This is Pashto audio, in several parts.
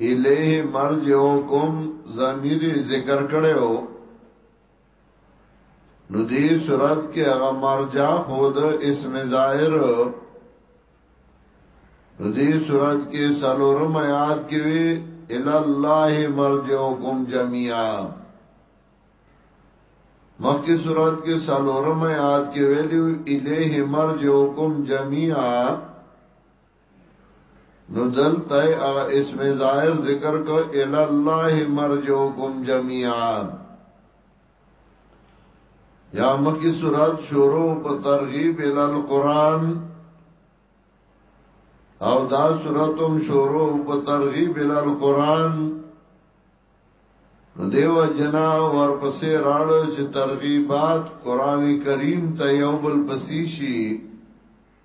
الیه مرجعکم ضمیر ذکر کړو نو دې صورت کې هغه مرجع خود اسم ظاهر نو دې صورت کې سلورم آیات کې وی ال الله مرجعکم جميعا مخکې صورت کې سلورم آیات کې ویلو الیه مرجعکم جميعا نو دلته هغه اسم ظاهر ذکر کو ال الله مرجوکم جميعا یا مکی سورات شروع په ترغیب ال القران او دا سوراتم شروع په ترغیب ال القران نو دیو جنا ورپسې راړو چې ترغیبات قران کریم ته یو بل پسیشي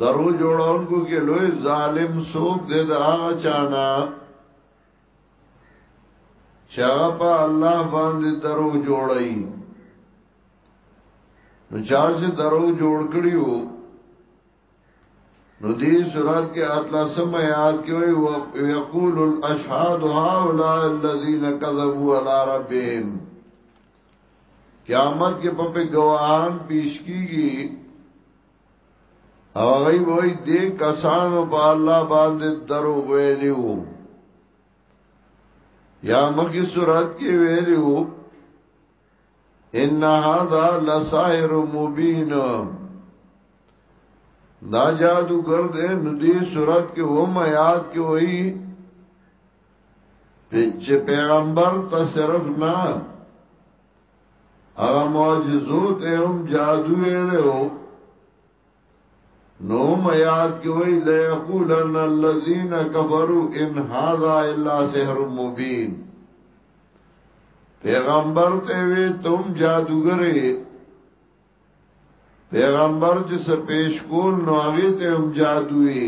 درو جوړونکو کې لوی ظالم سوک دې د هغه چانا چې هغه په الله باندې درو جوړي نو چا چې درو جوړ کړیو نو دې صورت کې اتلا سم یاد کې وي او یقول الاشهاد هؤلاء الذين كذبوا على ربهم قیامت کې په په ګواهان پیش کیږي او غي وای دې کسانو په الله باندې درو ویلیو یا مخی صورت کې ویلیو ان هاذا لسائر مبین دا جادو ګرد ندی صورت کې هم یاد کې وای چې پیغمبر ته صرف نه هغه معجزو ته هم جادو ویلو نو میاد کې وی لا یقولن الذين كفروا ان هذا الا سحر مبين پیغمبر ته وی تم جادوګره پیغمبر چې سپیش کول نو هغه ته هم جادوي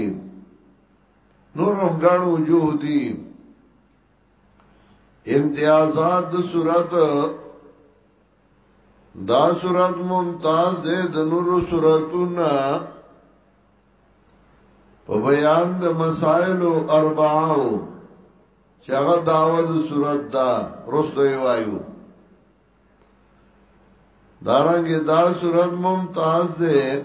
نور هم غاڼ وجوه دي امتیازات د صورت دا صورت ممتاز ده د نور صورتونه په بیان د مسائل او اربعو چې هغه داوود صورت دا رسوي وایو دارنګه دا صورت ممتاز ده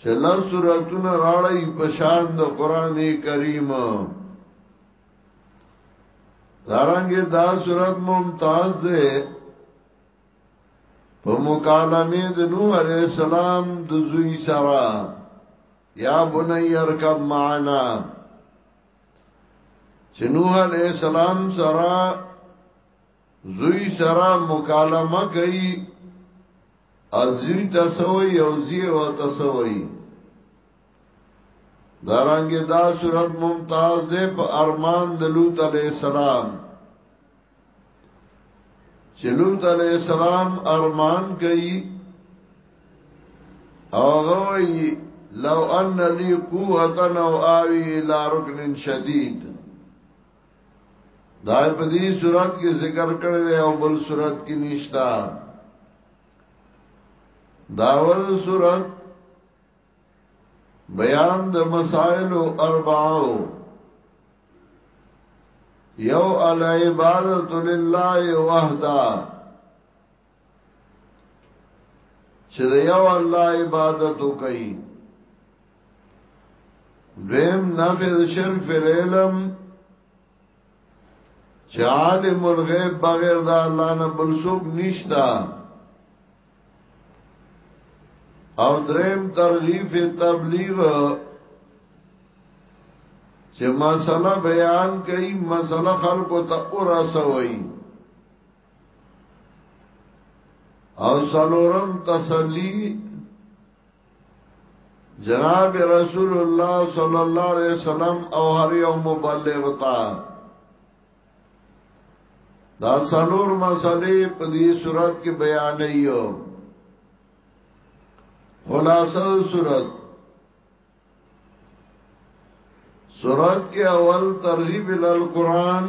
چې لا سوراتونه راړی په شان د قران کریم دارنګ دا سورات ممتاز ده په مکالمه د نوح علی السلام د زوی سره یا بنی ارکب معنا چې نوح علی السلام سره زوی سره مکالمه کوي ازوی تسوی او زی و تسوی دارنګ دا صورت ممتاز ده په ارمان د لوط علی السلام چې لوط علی السلام ارمان کوي او غوي لو ان لي قوتن او اوي الى ركن شديد دا په دې صورت کې ذکر کړی دی او بل صورت کې نشتا داول صورت بیان د مسائل او اربعو یو العبادت لله وحده چې د یو الله عبادت وکړي دیم نفی د شرک فی العلم چې عالم الغیب بغیر د الله نه بل څوک نشتا او دریم ترغیب فی تبلیغ چې مسله بیان کړي مسله خلکو ته اورا سوي او سلورم تسلی جناب رسول الله صلی الله علیه وسلم او هر یو مبلغ تا دا سلور مسلې په دې صورت کې بیان یو خلاصه صورت صورت کې اول ترغیب ال قران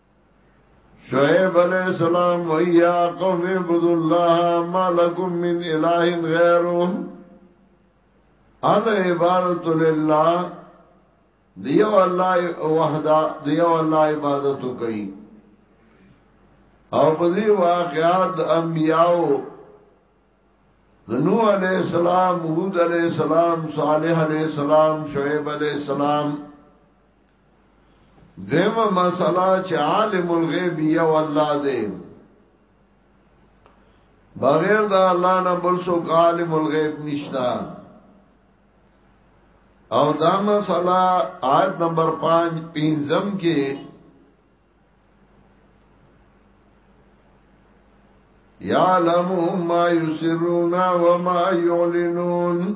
شعیب علیہ السلام ویا قوم عبد الله ما لكم من اله غیره ال عبادت لله دیو الله وحده دیو الله عبادت کوي او په دې واقعات انبیاو نو علیہ السلام هود علیہ السلام صالح علیہ السلام شعیب علیہ السلام دیمه مسله چې عالم الغیب یو الله دی بغیر دا الله نه بل څوک عالم الغیب نشتا او دا مسله آیت نمبر 5 پنځم کې یعلم ما یسرون و ما یعلنون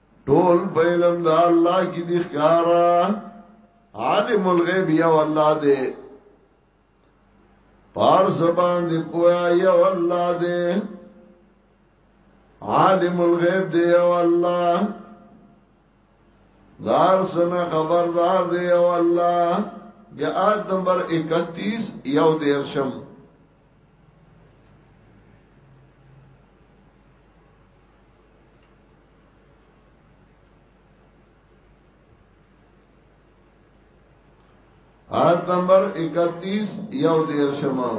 ټول بیلم دا الله کی دی خیارا عالم الغیب یو الله دے پار زبان دی پویا یو الله دے عالم الغیب دی یو الله دار سنا خبردار دی یو الله بیا آیت نمبر 31 یو دیرشم آیت نمبر 31 یو دیر شما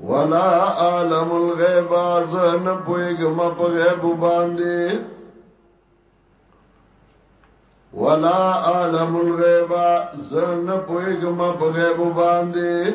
ولا عالم الغیب از نه پویګم په غیب باندې ولا عالم الغیب زن پویګم په غیب باندې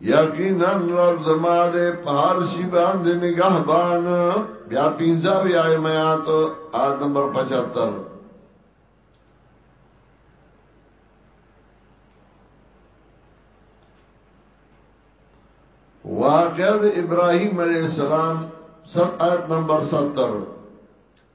یقینا رب زما دې پار شي باندې نگهبان بیا پینځاو یا میات آد نمبر 75 واقعد ابراهيم عليه السلام سر آیت نمبر 70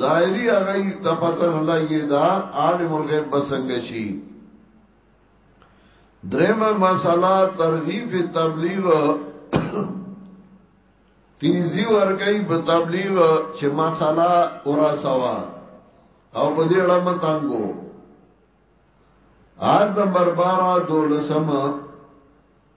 ظاهری هغه د پتن الله یې دا عالم الغیب بسنګ شي درېمه مسله ترغیب تبلیغ تیزی ورګي په تبلیغ چې مسله اورا سوا او په دې اړه متانګو آد نمبر 12 دولسم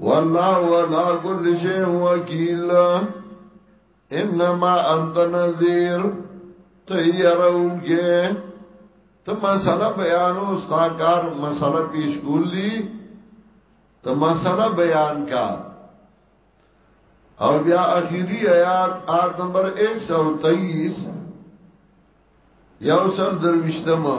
والله ولا كل شيء وكيل انما انت نذير تيرون کې ته مسله بیانو استاکار مسله پیش کولی ته مسله بیان کا او بیا اخیری آیات آیت نمبر 123 یو سر درویشتمه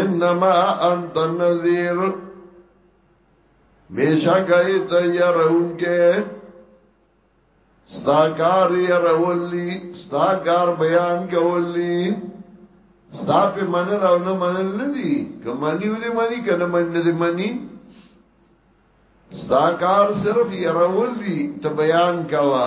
انما انت النذير بیشک ایت یرون کې ستاکار یرولی ستاکار بیان کولی ستا په منل او نه منل نه دي که منی ولې منی که نه منی نه منی ستا کار صرف يرول دي ته بیان کوا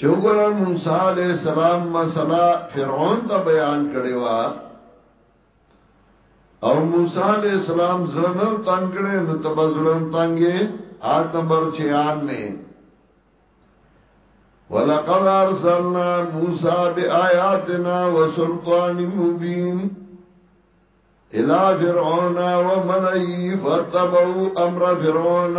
چوغور موسی علیہ السلام مسله فرعون ته بیان کړي وا او موسی علیہ السلام زړه تنگ کړي نو تب زړه تنگې آیت نمبر 96 ولقد ارسلنا موسى بآياتنا وسلطان مبين الى فرعون وملئه فتبعوا امر فرعون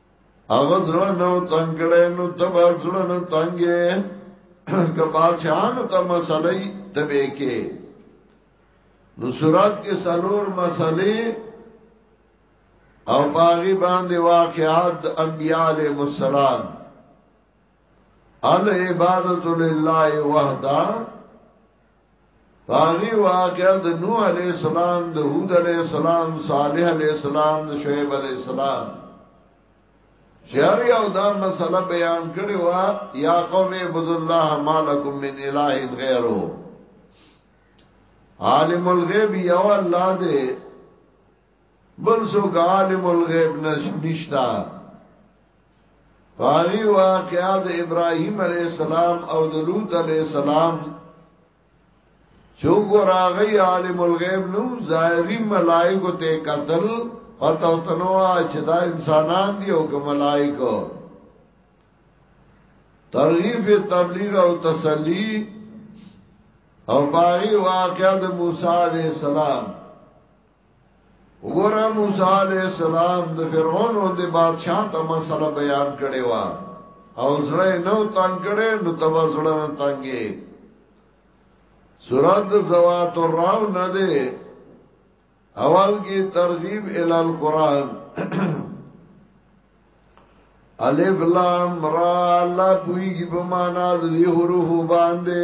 هغه زړه نو تنگ کړي نو تبا زړه نو تنگې که بادشاہانو ته مسلې تبې کې نو صورت کې سلور مسلې او باغی باندې واقعات انبیاء علیهم السلام العبادت لله وحده پاغي واقعا د نوح علی السلام د هود علی السلام صالح علی السلام د شعیب علی السلام شهر یو دا مسله بیان کړي وا یا قوم عبد الله مالکم من اله غیره عالم الغیب یو الله دې بل سو عالم الغیب نشتا پاری واقعا د ابراهیم علیہ السلام او د لوط علیہ السلام چو ګراغی عالم الغیب نو ظاهری ملائکه ته قتل پتو تنوا چې دا انسانان دی او کوم ملائکه ترغیب تبلیغ او تسلی او باغی واقعا د موسی علیہ السلام وګوره موسی علی السلام د فرعون د بادشاہ ته مسله بیان کړي وا او زړه نو تنگ کړي نو تبا زړه نه تنګي سورۃ زوات الراو نه ده اول کی ترغیب ال القران الف لام را الله پویږي په معنا د دې حروف باندې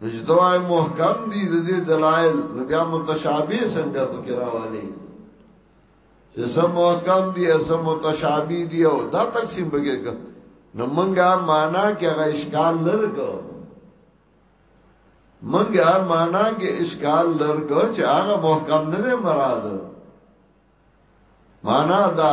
نو چې دوای محکم دي د دې دلایل نو بیا متشابه څنګه پکې راوالي چې سم محکم دي سم متشابه دي او دا تقسیم بګه کړ نو منګه معنا کې هغه اشکال لرګو منګه معنا کې اشکال لرګو چې هغه محکم نه مراد معنا دا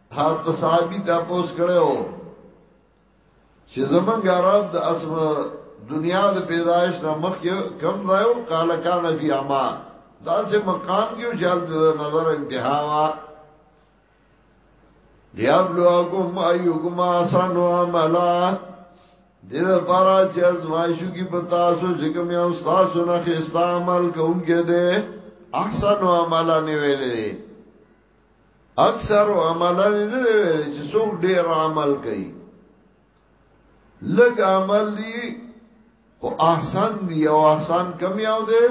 حضرت صحابي دا پوس کړو چې زمونږ عرب د اسم دنیا د پیدایش نه مخکې کم ځای او قال کان فی اما دا سه مقام کې او جلد نظر انتها وا لیابلوکم ایوکم آسان و عملا دید پارا چه ازمائشو کی پتاسو چکم یا استاسو نخیستا عمل کونکے دے احسن و عملا نویلے دے اکثر عملا نه ویل چې څوک ډیر عمل کوي لږ عمل دی او احسن دی او احسن کم یاو دی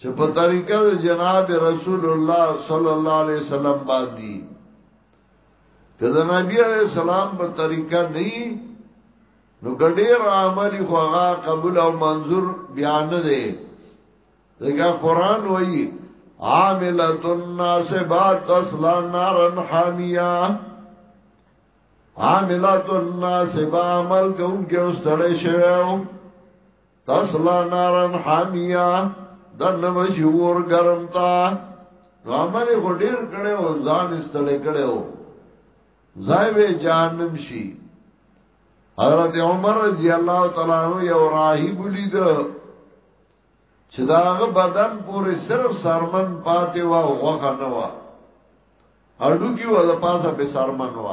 چې په طریقه د جناب رسول الله صلی الله علیه وسلم باندې کله نبی علیہ السلام په طریقه نه نو ګډیر عملی خو هغه قبول او منظور بیان نه دی دغه قران وایي عاملۃ الناصبہ تصلا نارن حامیہ عاملۃ الناصبہ عمل کوونکې اوس تړې شوو تصلا نارن حامیہ دنه مشهور ګرم تا نو عمل خو ډیر کړي او ځان استړې کړي او ځای به جهنم شي حضرت عمر رضی الله تعالی عنہ یو راهب لید چې دا هغه بدن پورې صرف سرمن پاتې و او غوخه نه و هډو کې و د پاسه به سرمن و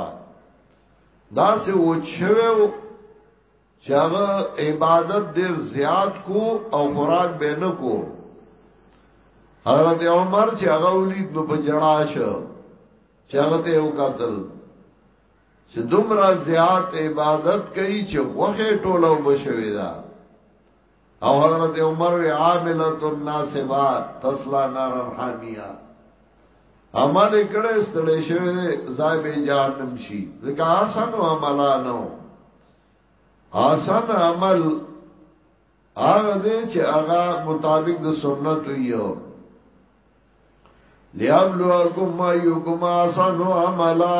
دا سه و چوي او چې هغه عبادت ډیر زیات کو او خوراک به نه کو حضرت عمر چې هغه ولید نو په جړا شو چې هغه ته یو قتل چې دومره زیات عبادت کوي چې وخه ټولو بشوي دا او حضرت عمر وی عاملت الناسبا تسلا نار الحامیہ عمل کړه ستړې شوی ځای به جهنم شي ځکه آسان او عملا نو آسان عمل هغه دې چې هغه مطابق د سنت یو لیابلوکم ایوکم آسان عملا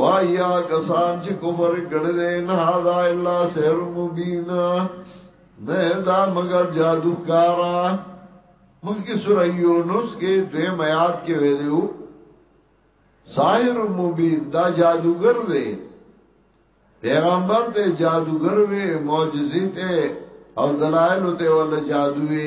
وایا کسان چې کفر کړي دي نه هاذا الا سحر مبین نه دا مگر جادو کارا مخکې سورہ یونس کې دوی میات کې ویلو ساحر مبین دا جادوګر دی پیغمبر ته جادوګر وی معجزې ته او دلایل ته ول جادو وی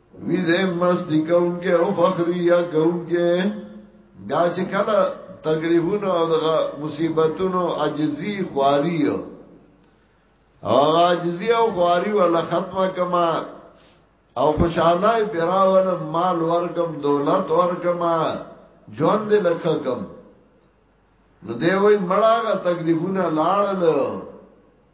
وی دې مستی کوونکې او فخریه کوونکې دا چې کله تقریبونو او دغه مصیبتونو عجزی خواری او هغه عجزی او خواری ولا ختمه کما او خوشاله پیراول مال ورکم دولت ورکم ژوند دې لکه کم نو دی وای مړه تکلیفونه لاړل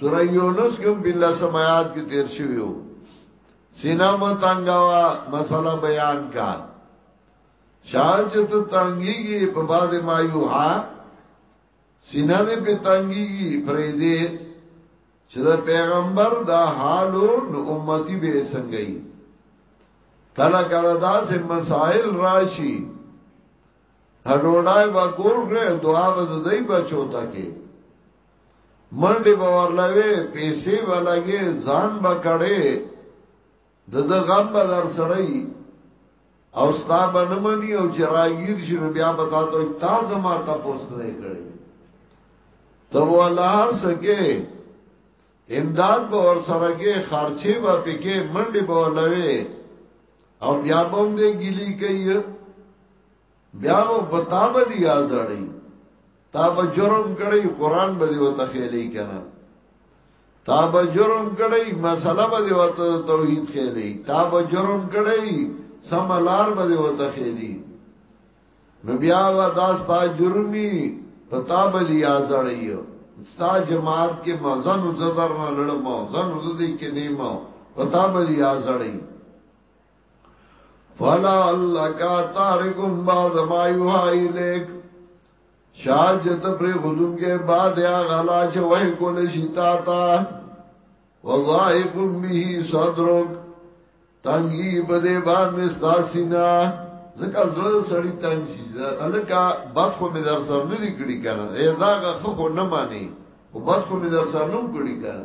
سوره یونس کې بلا سمات کې تیر شویو سینا متنګوا مسله بیان کا شاید چې ته تنګيږي په باد ما یو ها سینا دې په تنګيږي پرې دې چې دا پیغمبر دا حالو نو امتی به څنګه یې کله کله دا سه مسائل راشي هډوډای با ګور غره دعا به دای بچو تا کې منډي باورلوي پیسې ولګي ځان بکړې د د غم به در سره او ستا به نه مني او چې راګیر شي نو بیا به تا ته تا زما تاسو نه کړي ته ولا سکے امداد به ور سره کې خرچه به پکې منډي به لوي او بیا به هم دې ګلی کوي بیا نو بتا به دی آزړی تا به جرم کړی قران به دی وته خېلې کنه تا به جرم کړی مسله به دی وته توحید خېلې تا به جرم کړی سملار به دی وته خېلې نو بیا و دا ستا جرمی پتا به دی آزړی ستا جماعت کې مزن زدر نه لړم زن زدي کې نیمه پتا به دی آزړی فلا الله کا تارکم بعض ما یوها الیک شاید جت پر غدون کې بعد یا غلا چې وای کول شي تا تا وضائق به صدرک تنگی بده باندې ستاسینا زکه زړه سړی تنگ شي الکا بد خو مې در سر نه دی کړی کنه ای زاغه خو نه مانی او بد خو مې در سر نه کړی کنه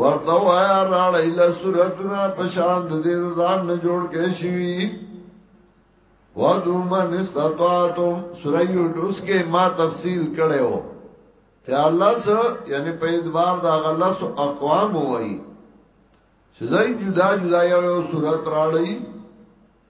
ورته وایا راړی له سورتونه په شان د دې ځان نه جوړ کې شي وذو من استطاعتم سوره یونس کې ما تفصیل کړو ته الله سره یعنی په ادوار دا غلس اقوام وای چې زای جدا جدا یو سورت راړی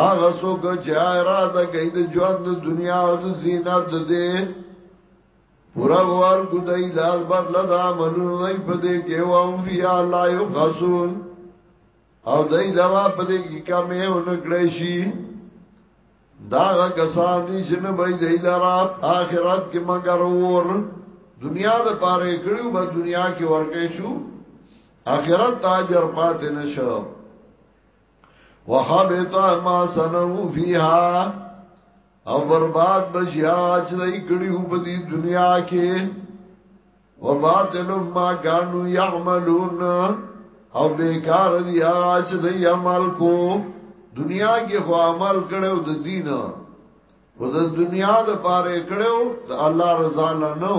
هغه څوک چې اراده کوي د ژوند د دنیا او د زینت د دې پورا غوار کو دای لال بدل دا عملونه دای په دې کې او هم فی الله یو غسون او دای دا په دې کې کمه ونکړې شي دا کسان دي چې نه به دای لرا آخرت کې مگر ور دنیا د پاره کړو به دنیا کې ورکې شو آخرت تاجر پاتې نشو وحبط ما سنو فيها او برباد بشیا چې دای کړیو په دې دنیا کې وباطل ما كانوا يعملون او بیکار دی هغه چې د عمل کو دنیا کې خو عمل کړو د دین او د دنیا د پاره کړو د الله رضا نه نو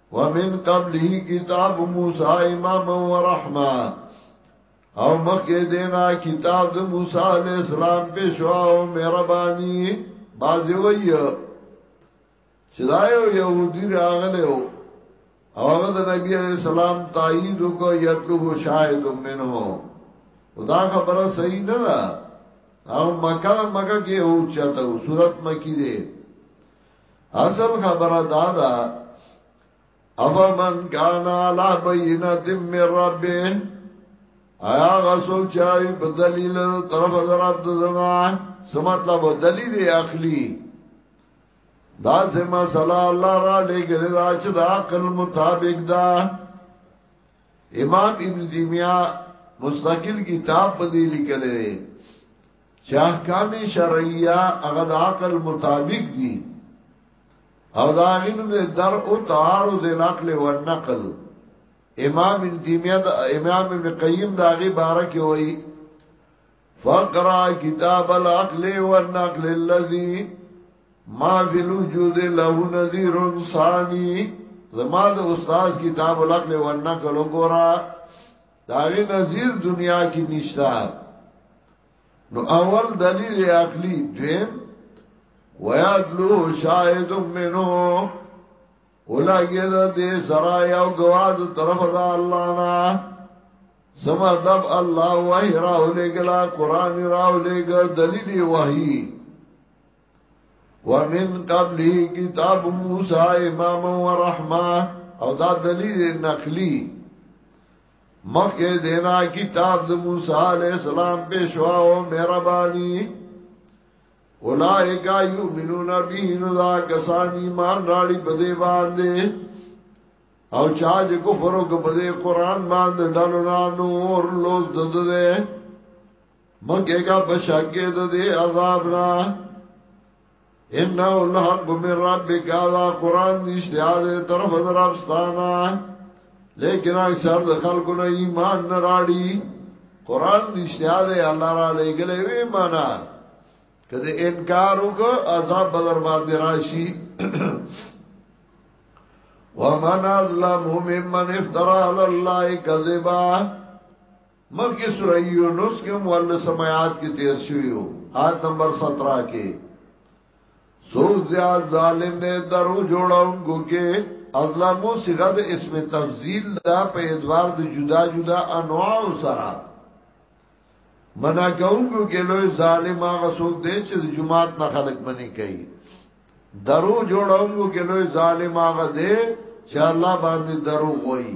ومن قبله کتاب موسی امام و رحمه او مخکې دینا کتاب د موسی علی السلام پښوا او مهرباني بازی وی چې دا یو يهودي راغله او هغه د نبی علی السلام تایید وکړ یتلو شاهد منه دا خبره صحیح نه ده او مکه مکه کې او چاته صورت مکی دی اصل خبره دا ده افا من کانا علا بینا دم من ربی آیا غسوک چاوی بدلیل طرف در عبد زمان سمطلب دلیل اخلی دا سه مسله الله را لګل دا چې دا عقل مطابق دا امام ابن تیمیہ مستقل کتاب په دې لیکل دی چې احکام شرعیه هغه د عقل مطابق دي او دا غینو د در او تعارض العقل والنقل امام ابن تیمیه دا امام ابن قیم دا غي بارک وای فقرا کتاب العقل والنقل الذي ما فی الوجود له نذیر ثانی زما د استاد کتاب العقل والنقل وګورئ داغی نظیر دنیا کی نشتا نو اول دلیل عقلی دویم ویادلو شاید منو اولاگی دا دی سرائی او گواد طرف دا اللہ نا سما دب اللہ وحی راو لے گلا قرآن راو لے گا دلیل وحی ومن قبله کتاب موسی امام و رحمه او دا دلیل نقلی مخی دینا کتاب د موسی علیہ السلام پیشوا و مہربانی اولائکا یومنون بیهن دا کسان ایمان راڑی پدے باندے او چا چې کفر وکړ په قرآن باندې ډالو نور لوز دده مګه کا بشاګه د دې عذاب را ان الحق من ربک دا قران نشته اده طرف درپستانا لیکن اکثر د خلکو نه ایمان نه راړي قران نشته اده الله را لګلې وی معنا کله انکار وکړه عذاب بدر باندې راشي ومن ازلم ممن افترا علی الله کذبا مخکې سورہ یونس کې هم ول سمات کې تیر شویو آیت نمبر 17 کې سو زیاد ظالم نه درو جوړونکو کې ازلمو صيغه د اسم تفضیل دا په ادوار د جدا جدا انواع سره منا کوونکو کې لوی ظالم هغه څوک دی چې د جماعت نه خلق منی کوي درو جوړونکو کې لوی ظالم هغه دی چې الله باندې درو وایي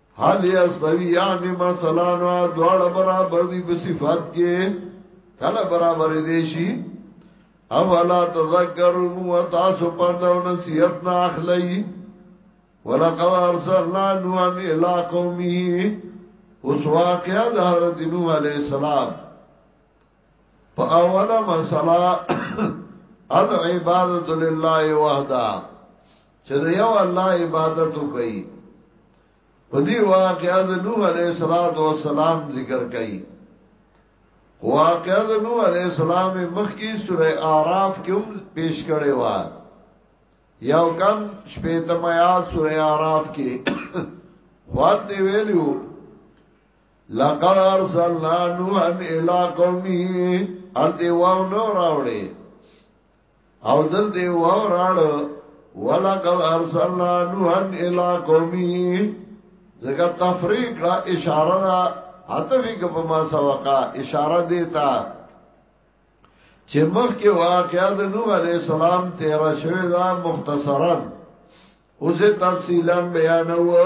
حال یا استوی یعنی مثلا نو دوړ برابر دی په صفات کې کله برابر دی شي اولا تذکرون و تاسو پندو نصیحت نا اخلی ولقد ارسلنا نوحا الى قومه اوس واقعا د حضرت نوح علیہ السلام په اوله مسله العبادت لله وحده چې د یو الله عبادت وکړي په دې واقعې د نوح عليه السلام ذکر کړي واقعې د نوح عليه السلام مخکې سوره اعراف کې هم پیش کړي و یو کم شپې تمیا سوره اعراف کې وخت دی ویلو لقد ارسلنا نوحا الى قومه ال دی واو نو راوړي او دل دی وراړ ولقد ارسلنا نوحا الى قومه زګه تفریق را اشاره را عطفی که په ما سوقا اشاره دیتا چې مخ کې واقعا د نوح علی السلام 13 شوی دا مختصرا اوسه تفصیلا بیانوه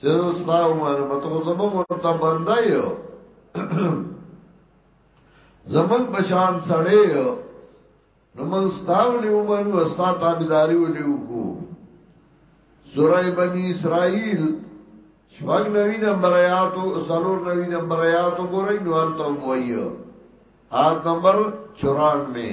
چې ستا ومانه په تو زمون ورته بنده یو زمون بشان سړی یو نو موږ ستاو لیو موږ وستا تابعداري ولیو کو سورہ بنی اسرائیل شپږ نوی نمبر آیات او سلور نوی نمبر آیات وګورئ نو ارته وایو آیت نمبر 94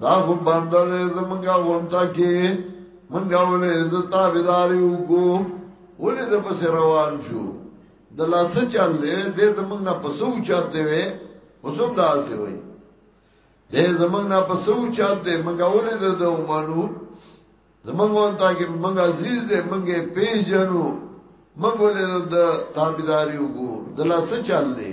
دا خو بنده دې زمونږه غونټه کې مونږه ولې د تابعداري وکړو ولې د پس روان شو د لاس چل دې دې زمونږه پسو چات دی وې وسوم دا سي وې دې زمونږه پسو چات دې مونږه ولې د دوه مانو زمونږ وانتا کې مونږ عزیز دې مونږه پیژنو مونږ ولې د تابعداري وکړو د لاس چل دې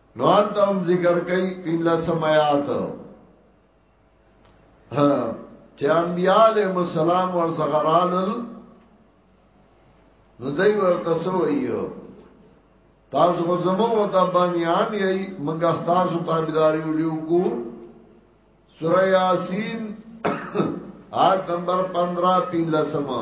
نو آلتا هم ذکر کئی پینلا سمیات چه انبیاء علیہ السلام ورزغرالل نو دی ورتسو ایو تاسو خو زمو او ته بنیان یی منګه تاسو تابعداري ولیو کو سوره یاسین آیت نمبر 15 پیلسمه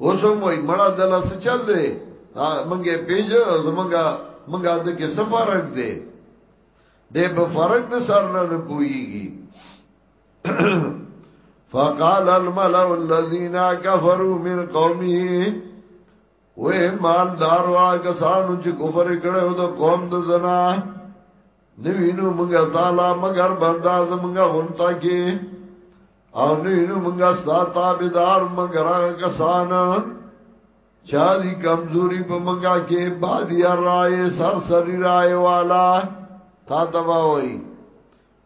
اوسم وای مړه دل څه چل دی منګه پیج زمنګا منګا د کې سفارک دی د په فرق د سر نه پويږي فقال الملأ الذين كفروا من قومه وې مال دار وا کسانو چې کفر کړو د قوم د زنا نوینو موږ تعالی مگر بندا زمونږه غونټه کې او نه نو مونږه ستاسو تابعدار مگر کسان چالی کمزوری په مونږه کې بادی رائے سر سری رائے والا تا دوا وای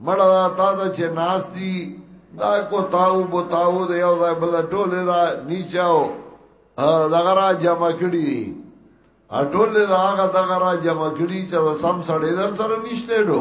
مړه تا د چې ناس دی دا کو تاو بو تاو دی او دا بل ټوله دا نیچاو دا غرا جمع کړی اټول دا هغه دغه را جمع کړي چې سم سړی در سره نشته ډو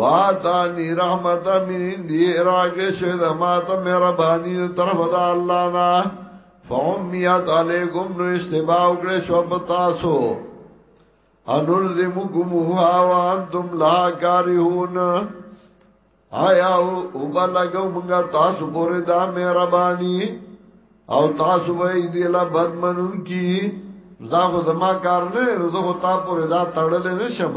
واتانی رحمت من دی راګه شه د ماته مهرباني طرف د الله نه فومیت علیکم نو استباع وکړې شو بتاسو انلزمکم هوا وانتم لا کارهون آیا او بلګو موږ تاسو پورې دا مهرباني او تاسو به دې لا بدمنون کی زاغو زما کار نه زه هو تاسو پورې دا تړلې نشم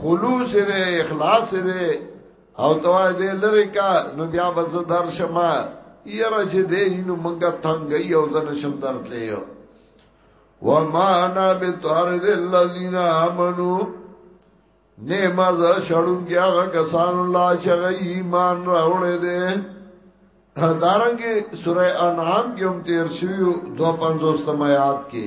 خلوص دې اخلاص دې او توای دې لری کا نو بیا بس در شمه یره چې دې نو منګه تنگ یو ځن شم درتلې یو وما انا بتارد الذين امنوا نیما ز شړون کې هغه کسان الله چې ایمان راوړې دي دارنګي سوره انعام کې هم تیر شوی 250 تم آیات کې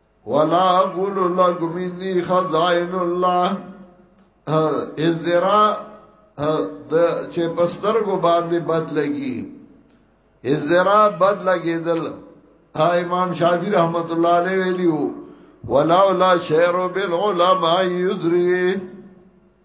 ولا اقول لكم اني خزائن الله از درا د چې پسترګو باندې بد لګي از درا بد لګیدل امام شافعي رحمت الله علیه ویلو ولولا شعر بالعلماء یذری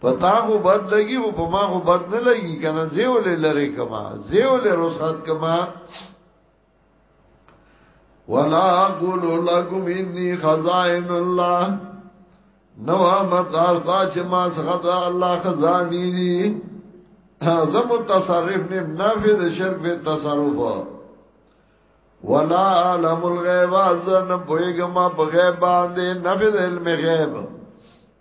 پتا خو بد لګي او په ما خو بد نه لګي کنه زیول لری کما زیول رخصت کما ولا اقول لكم اني خزائن الله نو ما تاسو چې ما څخه الله خزاني دي زم متصرف نیم نافذ شرک فی تصرف ولا علم الغیب ازن پویگما پغیب باندے نفذ علم غیب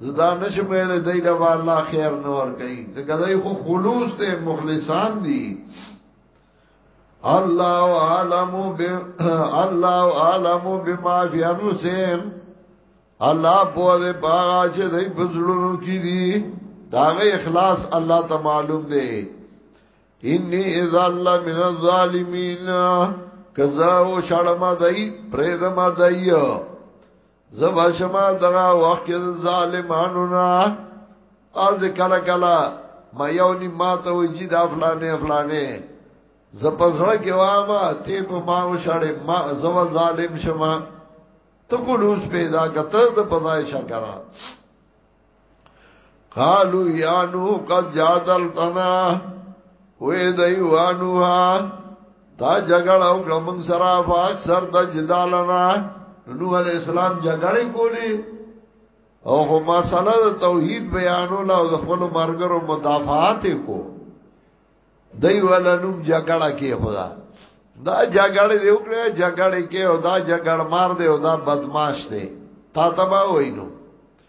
زدا نشم ویل دای دا الله خیر نور کوي دا کدی خو خلوص ته مخلصان دي الله عالم ب الله عالم بما فی انفسهم الله په دې باغ چې دای په زړونو کې دي دا غي اخلاص الله ته معلوم دی انی اذا الله من الظالمین کزا او شړما دای پرې دما دایو زبا شما دغه وخت کې ظالمانو نه از کلا کلا ما یو نی ما ته وجی دا فلانه فلانه زپسړه کې واما تی په ما وشړې ما زما ظالم شما ته کو لوس پیدا کته د پزای شکرہ قالو یا نو قد جادلتنا وې دی وانوها تا جګړه او ګمن سره فاک سر د جدالنا نو علی اسلام جګړه کولی او هو مسله توحید بیانول او خپل مرګرو مدافعات کو دی ولنوم جګړه کې خدا دا جګړه دی وکړه جګړه کې او دا جګړ مار دی او دا بدمعاش دی تا تبا وینو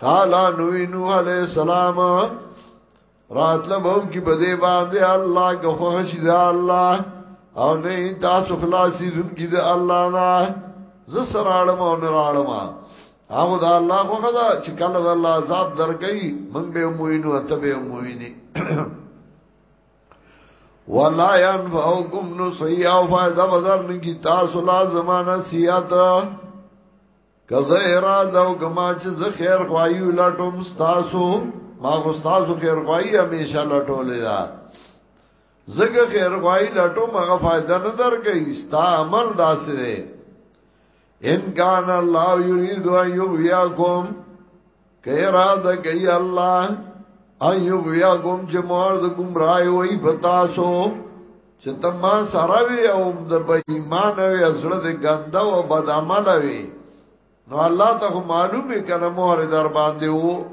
قال نوی نوح علیہ السلام راتل بو کی بده باندې الله غفو شي دا الله او نه تاسو خلاصي دن کی دا الله نه ز سراړم او نه راړم هغه دا الله خو غدا چې کله دا الله عذاب درګي من به موینو ته به مویني ولا ينفعكم نصيا فاذا بدر من کی تاسو لا زمانہ سیات که زه اراده او کما چې زه خیر خوایو لټوم تاسو ما خو تاسو خیر خوایي همیشه لټولې ده زګه خیر خوایي لټوم هغه فائدہ نه درګي ستا عمل داسې ده ان کان الله یرید ان یغیاکم که را د گئی الله ایو بیا کوم چې مور د گمراهي وای بتاسو چې تما سره وی او د بېمان وی ازړه د ګنده او بد عمل وی نو الله ته معلومه کنه مور در باندې وو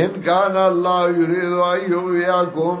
ان کان الله یرید ایو بیا کوم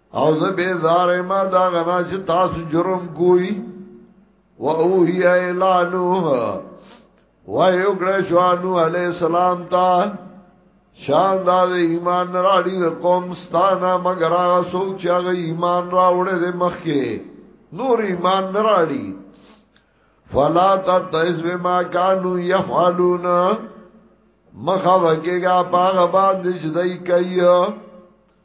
او زه به زاره ما دا غنا چې تاسو جرم کوی و اوهی اعلانو و یو ګړ شوانو علی السلام تا شان دا ایمان راړي د قوم ستانه مگر هغه څوک چې هغه ایمان راوړې د مخکې نور ایمان نه راړي فلا تتعز بما كانوا يفعلون مخه وکیږي په هغه باندې چې دای کوي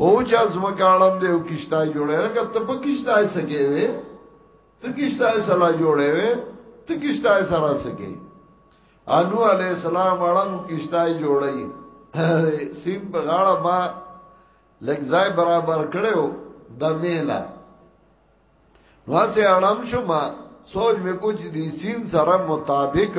هو چې ازمکاړم دی او کشته جوړه لکه ته په کشته سکے وې ته کشته سلا جوړه وې ته کشته سره سکے انو علی السلام اړم کشته جوړی سیم په غاړه ما لګځای برابر کړو د میلا واسه اړم شو ما سوچ مې کوچ دي سین سره مطابق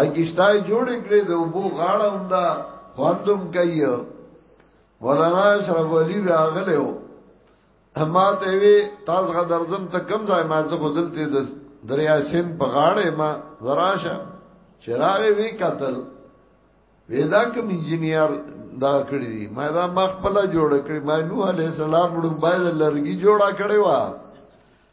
اګیشتای جوړ کړي د وبو غاړه هم دا خواندم کوي مولانا اشرف علي راغله او اما ته وی تاسو غ درځم ته کم ځای ما زه خودلته د دریا سین په غاړه ما زراشه چراغ وی قتل ودا کوم انجنیر دا کړی دی ما دا مخ پلا جوړ کړی ما نو علی السلام لومبای لرګي جوړا کړی وا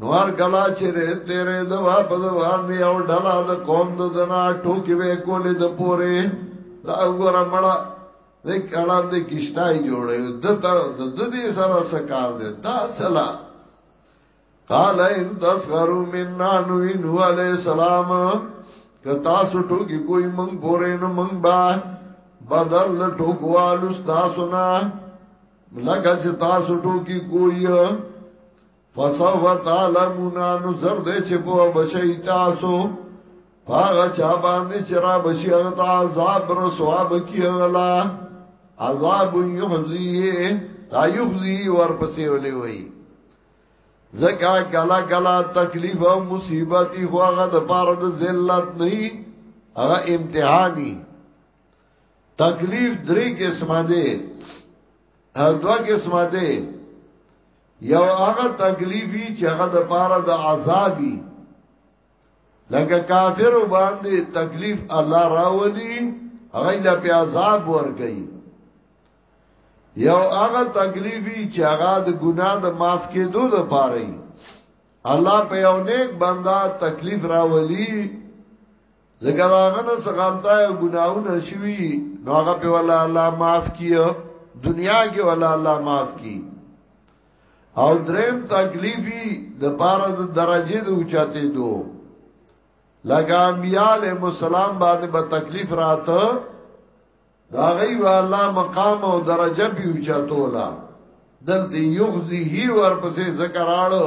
نوار کلا چې رې تیرې د واپس باندې او ډلا د قوم د دنا ټوکی وې کولې د پوره دا وګوره مړه دې کړه دې کیشتای جوړې د ته د دې سره سکار دې دا چلا قال ان تسغروا منا نو نو علی السلام کتا سټو کی کوئی منګ بورې نو منګ با بدل ټوکوالو تاسو نه لکه چې تاسو ټوکی کوی فسوف تعلمون نو زر دې چې په بشي تاسو هغه چا باندې چې را بشي هغه ته عذاب رسوا بکی غلا عذاب یحزیه دا یحزی ورپسې ولي وي زکا کلا کلا تکلیف او مصیبت خو هغه د پاره د ذلت نه هغه امتحاني تکلیف درې قسمه ده دوا قسمه ده یو هغه تکلیفي چې هغه د پاره د عذابي لکه کافر باندې تکلیف الله راولي هغه له په عذاب ورګي یو هغه تکلیفي چې هغه د ګناه د معاف کېدو د پاره الله په یو نیک بندا تکلیف راولي ځکه هغه نه سغالتا او ګناونه شوی نو هغه په ولا الله معاف کیه دنیا کې ولا الله معاف کی او دریم تکلیفی د پاره د درجه د اوچاته دو لکه انبیاء علیہ السلام باندې به تکلیف راته دا غي والا مقام او درجه به اوچاته ولا دلته یخزیه ورپسې ذکر اړه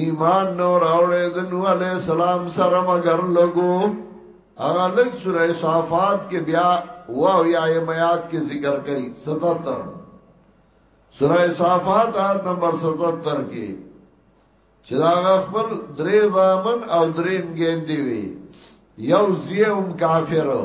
ایمان نو راوړې د نوح علی السلام سره مگر لګو هغه لږ سورې صافات کې بیا واو یا میات کې ذکر کړي 77 سورې صافات آیت نمبر 77 کې چې دا خپل درې ځامن او درې مګین دی وی یو زیوم کافرو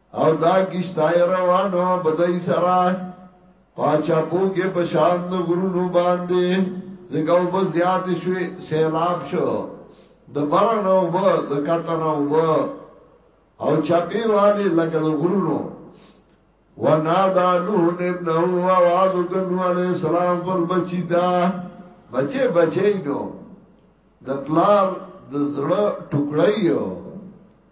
او دا کشتای روانو بدای سرا پاچا پو کې پشان د غرونو باندې زګاو به زیات شوي سیلاب شو د برنو به د کتنو به او چپی والی لکه د غرونو ونادا نوح ابن هو आवाज وکنو علی السلام پر بچی دا بچي بچي نو د پلار د زړه ټوکړی یو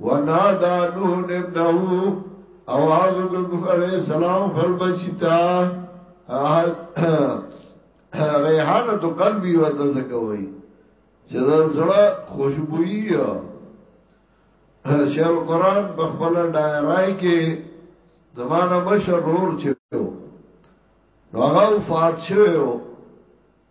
ونادا نوح ابنه اواز کو نوح علیہ السلام خپل بچی تا ریحانه تو قلبی وته زکوي چې دا زړه خوشبوئی شیخ القران په خپل ډایرای کې زمانہ مشرور چې نو هغه فات شوی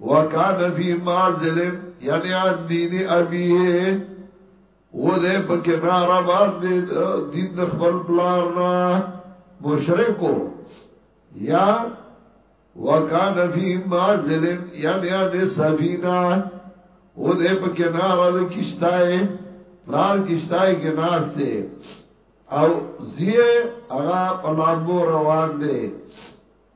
وکان فی معزل یعنی عن دین ابیه و دې په کنار باندې دین د خپل پلار نه مشرکو یا وکان فی معزل یعنی عن سفینه و دې په کنار د کشتای پلار کشتای کې ناس دی او زیه هغه پلامبو روان دی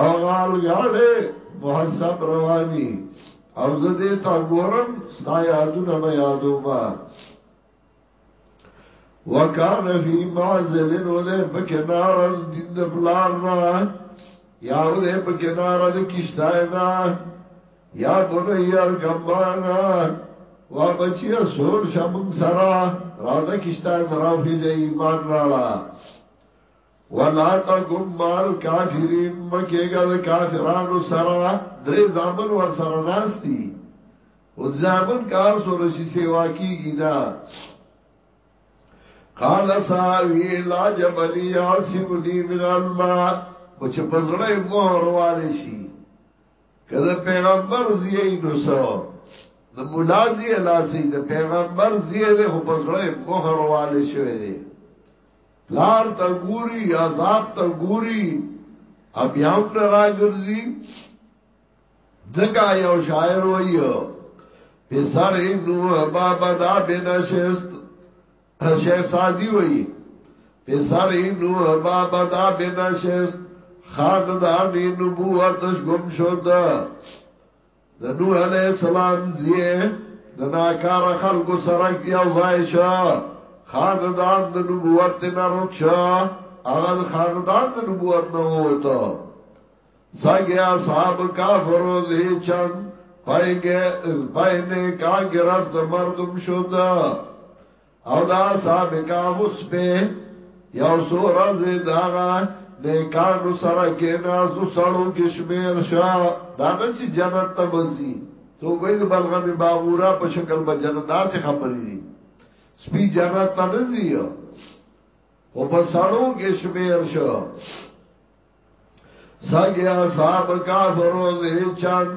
او غار ویاړې محسب رواني او زه دې تا ګورم ستا یادونه مې یادو ما وکان فی معزلن و دې په کنار د دین د پلار نه یا و دې په کنار د کشتای نه یا بنیر کمانا وا بچیا سور شمن سرا راځه کشتای دراو هی دې ایمان راړه ولا تکم مال کافرین مکیگا دا کافرانو سرا درې زامن ور سره ناستی او زامن کار سره شي سیوا کیږي نه قال ساوی لا جبل یاسمنی من الماء او چې پزړې مور والي شي کله پیغمبر زیې نو سو د ملازی لاسی د پیغمبر زیې له پزړې مور والي شوی دی پلار ته ګوري عذاب ته ګوري بیا هم نه راګرځي دګه یو شاعر وایو پسر نو بابا دا بنشست شیخ سادی وایي پسر نو بابا دا بنشست خاندان نبوتش گم شد د نوح علیه السلام زیه د ناکار خلکو سره یو ځای شو خاندان د نبوت نه رک شو هغه خاندان د نبوت نه وته سګه اصحاب کافرو زی چن پایګه پاینه کا گرفت مردم شو ده او دا صاحب کا اوس په یو سورز داغه نیکانو سره کې ناس سړو کې شمیر شا دا نه چې جنت ته بزي تو به د بلغمي باغورا په شکل به جنت داسې خبرې دي سپي جنت ته نه زی او په سړو کې شمیر شو سګیا صاحب کا فروز چاند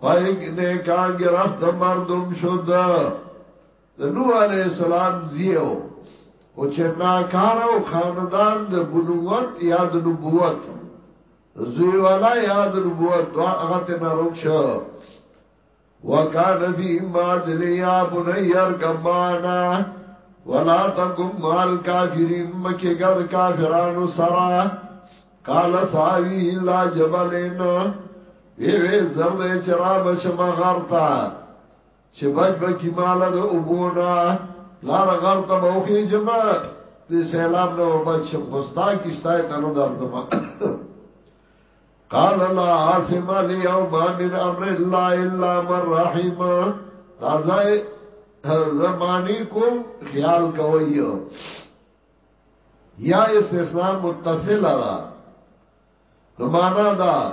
پای کې نه کا گرفت مردم شو د نوح علیه السلام زی و، خو چې ناکاره و خاندان د بنوت یا د نبوت زوی والا یا د نبوت دوا هغه ته نه روک شو وکانه فی ما ذلیا بنیر کمانا ولا تکم مال کافرین مکی گد کافرانو سرا قال ساوی لا جبلین وی وی زرد چرا بشم غرطا چې بچ بچی مال د اوبونا لار غر ته به وخی جما دې سیلاب نه وبچ شم خوستا کیشتای ته نه دردما قال لا عاصم اليوم من امر الله الا من رحم دا ځای زمانی کوم خیال کوي یا استثناء متصل را نو معنا دا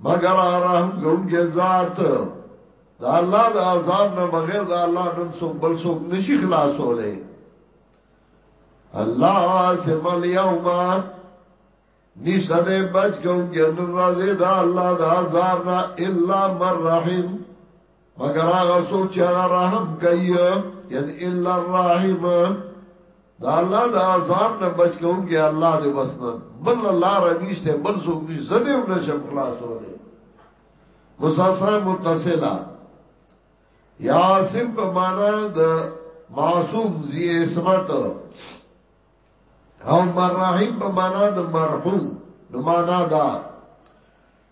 مگر رحم کوم کې ذات دا الله د عذاب نه بغیر دا الله نن څوک بل څوک نشي خلاصولې الله عاصم اليوم نشته دې بچ کوم کې نن راځي دا الله د عذاب نه الا من رحم مگر هغه څوک چې هغه رحم کوي یعنی الا الرحیم دا الله د عذاب نه بچ کوونکی الله دې بس نه بل لار نشته بل څوک نشته زده هم نشم خلاصوله مساسا متصلا یاسم په معنا د معصوم زی اسمت او مرحیم په معنا د مرحوم نو معنا دا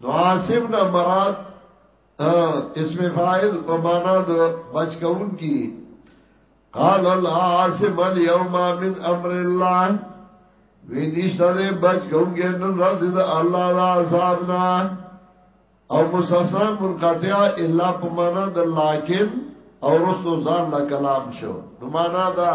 نو عاصم نه مراد اسم فاعل په معنا د بچ کون کی قال الله عاصم اليوم من امر الله وی نشته دې بچ کومګې نن ورځ د الله د عذاب نه او مساسا منقطع الا په معنا د لکن او رسو ځان لا کلام شو نو معنا دا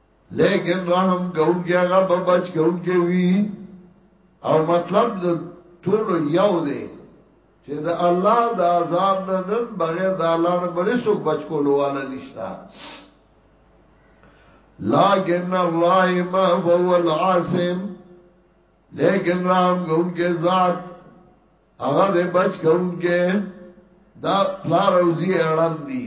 لیکن رحم کون کې هغه به بچ کون کې وی او مطلب د ټول یو دی چې د الله د عذاب نه نن بغیر د الله نه بری څوک بچ کولو والا نشتا لیکن الله ما هو العاصم لیکن رحم کون کې ذات هغه دې بچ کون کې دا پلار او زی اړم دي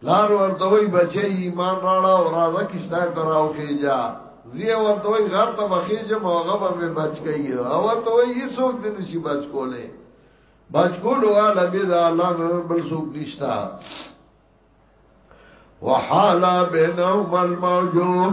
پلار ورته وای بچي ایمان راړه او راځه کیشته تراو خېجا زی ورته وای غر ته بخېجه موغه به مې بچ کیږي او ورته وای هیڅوک دې نشي بچ کولې بچ کولو والا به دا الله نه بل څوک نشتا وحالا بینهما الموجو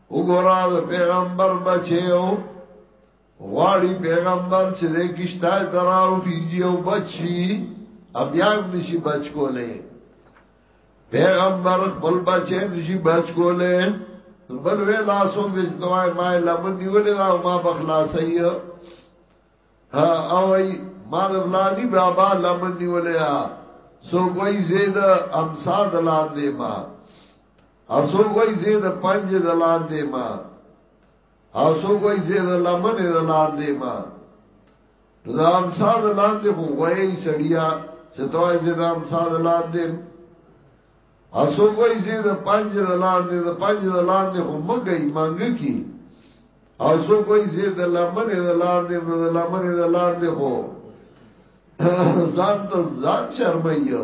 وګوره د پیغمبر بچیو غواړي پیغمبر چې د کیشتای تراو خيږي او بچي بیا هم نشي بچ کولې پیغمبر خپل بچي نشي بچ کولې بل وی لاسو کې دوای ما لمن نیولې دا ما بخلاصي او ما د فلانی بابا لمن نیولې سو کوئی زید امساد لاندې ما اسو وای زه د پنځه د لاندې ما اسو وای زه د لمنې د لاندې ما دا امسا د لاندې خو وای سړیا چې توای زه د امسا د لاندې اسو وای زه د پنځه د لاندې د پنځه د لاندې خو مګي مانګ کی او سو کوئی زی د لمنې د لاندې نو د لمنې د لاندې خو ځان ته ځان شرمایو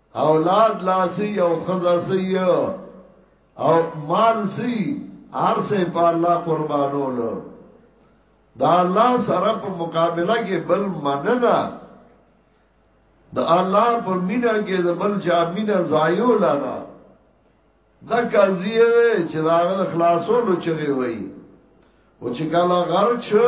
اولاد لا سی او خزا سی او مال سی هر څه په الله قربانول دا الله سره په مقابله کې بل مننه د الله په مینا کې د بل چا مینا ضایو لانا دا قضیه ده چې دا غل خلاصولو چغي وای او چې کله غرق شو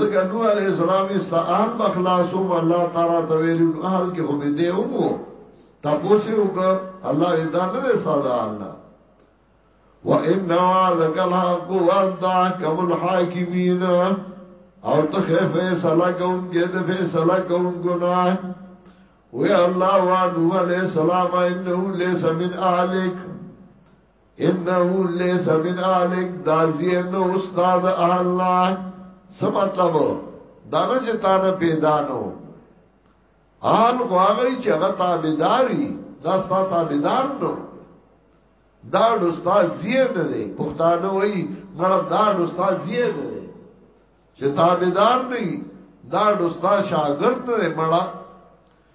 ځکه نو علی السلام استعان بخلاصو الله تعالی ته ویل نو حال کې هم دې وو تاسو یو ګه الله ادا نه ساده الله و ان وعدك الحق وانت حكم الحاكمين او ته فیصله کوم کې ته فیصله کوم ګناه وی الله وانو علی السلام انه ليس من اهلک انه ليس من اهلك دازي نو استاد الله سم مطلب دانه چې تانه پیدا نو آل غواغی چې هغه تابعداري دا ستا تابعدار نو دا دوستا زیه نه دی پښتانه وای مړه دا دوستا زیه نه دی چې تابعدار نه دا دوستا شاګرد نه مړه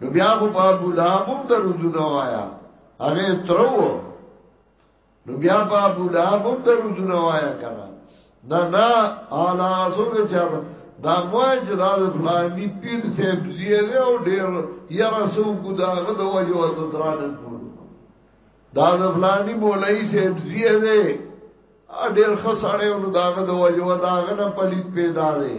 نو بیا خو په ابو لهب هم درودونه وایا هغه ترو نو بیا په ابو لهب هم درودونه وایا کنه نه نه اعلی سوګه چا دا موای چې دا د فلانی پیر صاحب زیاده او ډیر یاره سو کو دا غد وجو د درانه ګور دا د فلانی مولای صاحب زیاده ا ډیر خسړې او دا غد وجو دا غنه پلیت پیدا دی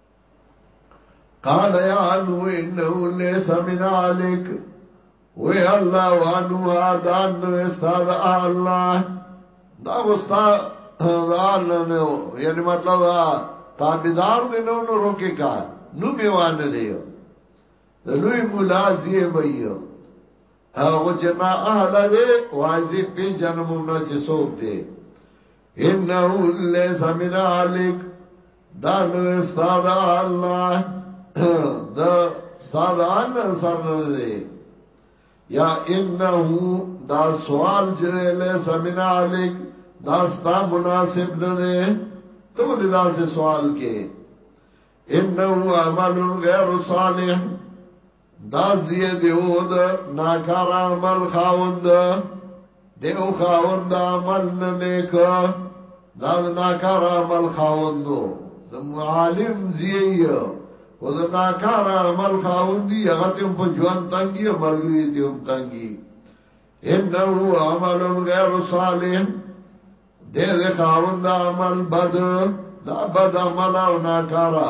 قال يا نو انه ليس من عليك وي الله وانو ادان نو استاد الله دا استاد دا نو یعنی مطلب دا تابعدار دی نو نو روکه کا نو میوان دی د لوی مولا دی ویو هغه چې ما اهل دی وایي په جنم نو چې څوک دی انه ليس من عليك دا نو استاد الله دا استاد الله سره دی یا انه دا سوال چې له سمنا علیک دا ستا مناسب نه دی ته ولې دا سوال کې انه عمل غیر صالح دا زیه دیو دا ناکار عمل خاوند دیو خاوند عمل ننیکا دا دا ناکار عمل خاوندو دا معالم زیه او دا ناکار عمل خاوندی اغا تیم پا جوان تنگی مرگری تیم تنگی انہو عمل غیر صالح دے دے خاوند عمل بد دا بد عمل او ناکارا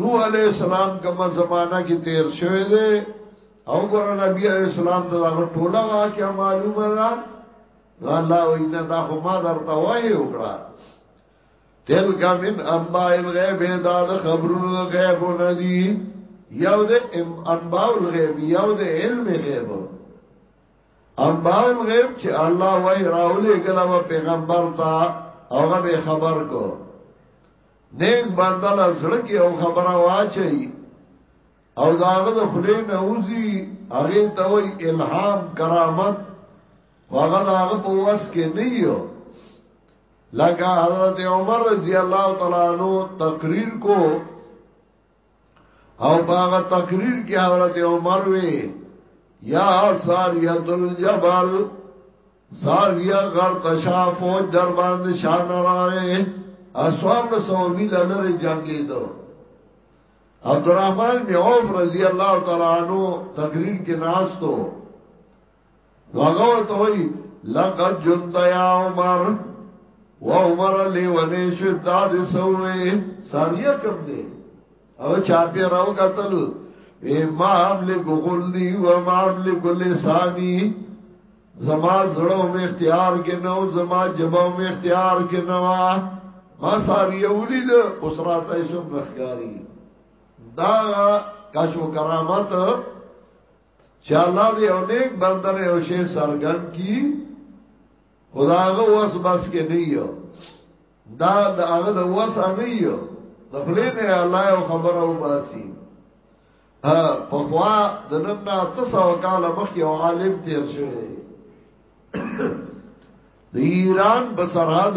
نوح علیه السلام کومه زمانہ کې تیر شوی دی او ګور نبی علیه السلام ته دا ټوله واقعا معلومه ده الله وینا دا خو ما درته وایي وکړه تلک من انباء الغیب دا د خبرونو غیب نه دي یو د انباء الغیب یو د علم غیب انباء الغیب چې الله وایي راولې کله پیغمبر ته هغه به خبر کو نیک بنده له زړه کې او خبره واچي او داغه د خلې نه وځي هغه ته وای الهام کرامت هغه داغه په واس کې نه یو لکه حضرت عمر رضی الله تعالی عنہ تقریر کو او باغ تقریر کې حضرت عمر وی یا ساریت الجبل ساریا غر تشا فوج در باندې شان راغې اسوار له سووی لری جنگي دو عبدالرحمن بن عوف رضی الله تعالی عنہ تقریر کې ناس تو نو هغه ورته وای لقد جنت یا عمر و عمر علی ونی شد داد سوې ساریه کم دی او چا په راو قتل وی ما املک غلدی و ما املک لسانی زما زړه او اختیار کې نو زما جبا او اختیار کې نو ما ساریه ولید اوس راته سم نخګاری دا کشو کرامت چې الله دې یو نیک بندر یو شی سرګن کی خداغه وس بس کې نه یو دا د هغه د وس نه یو د خلې نه الله یو خبره و باسي ها په خوا د نن نه تاسو کال مخ یو عالم تیر شوی د ایران بسراد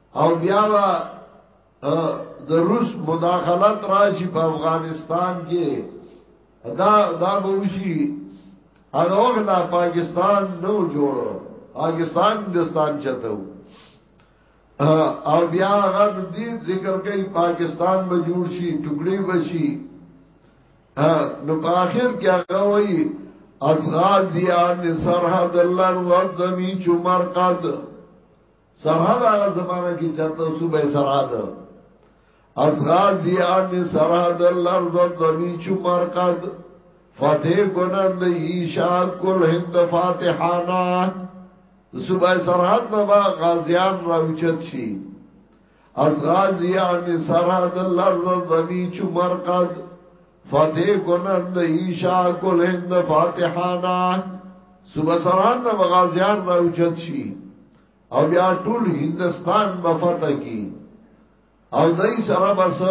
او بیا با د روس مداخلت راشي په افغانستان کې دا دا به وشي هغه وخت لا پاکستان نو جوړو پاکستان هندستان چته او بیا هغه د دې ذکر کوي پاکستان به جوړ شي ټوکړي بشي نو په اخر کې هغه وایي ازغازیان سرحد الارض زمین چو مرقد سرحد هغه زمانہ کې چرته صوبه سرحد اصغار دی آن سرحد الارض دمی چو مرقد فتح کنند ایشار کل هند فاتحانا صوبه سرحد نبا غازیان راوچت شي اصغار دی آن سرحد الارض دمی چو مرقد فاتح کنن د ایشا کول هند فاتحانا صبح سران د مغازیان راوچت شي او بیا ټول هندستان به فتح کی او دای سره بس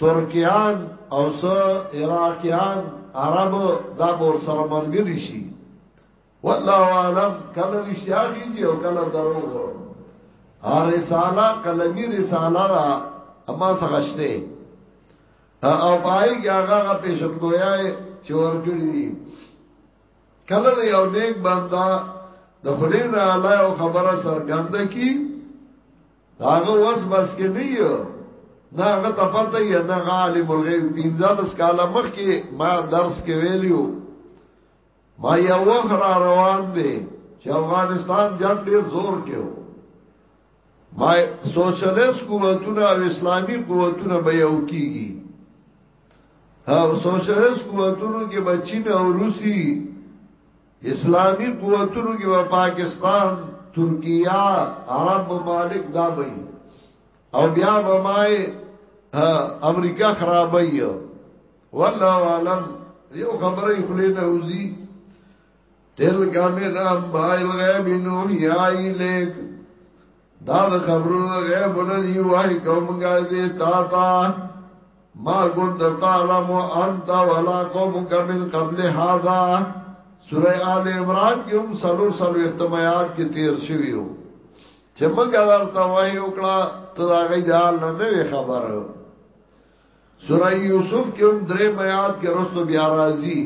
ترکیان او سه عراقیان عرب دا بور سره مرګري شي والله عالم کله رښتیا کیږي او کله دروغ ا رساله کلمی رساله دا اما سغشته او پای کې هغه هغه پیشن گویا چې ورګړي دي کله نه یو نیک بندا د خلین را الله او خبره سرګند کی هغه وس بس کې نه یو نه هغه ته پته یې نه عالم الغیب 15 کاله مخ کې ما درس کې ویلیو ما یو وخت را روان دی چې افغانستان جنگ ډیر زور کېو ما سوشلیس قوتونه او اسلامی قوتونه به یو کیږي او سوشلیس قوتونو کې به چین او روسی اسلامی قوتونو کې به پاکستان ترکیه عرب ممالک دا به او بیا به ما امریکا خرابایو والله عالم یو خبرې خلې نه وزي تل ګامې نه بایل غیب نو یای لیک دا د خبرو غیب نه دی وای کوم غای دې تا تا ما كنت تعلم انت ولا قومك من قبل هذا سورہ آل عمران کې هم سلور سلو اختمایات کې تیر شوی یو چې موږ درته وایو کړه ته دا غي جال نه نه خبر سوره یوسف کې هم درې میات کې رسو بیا راځي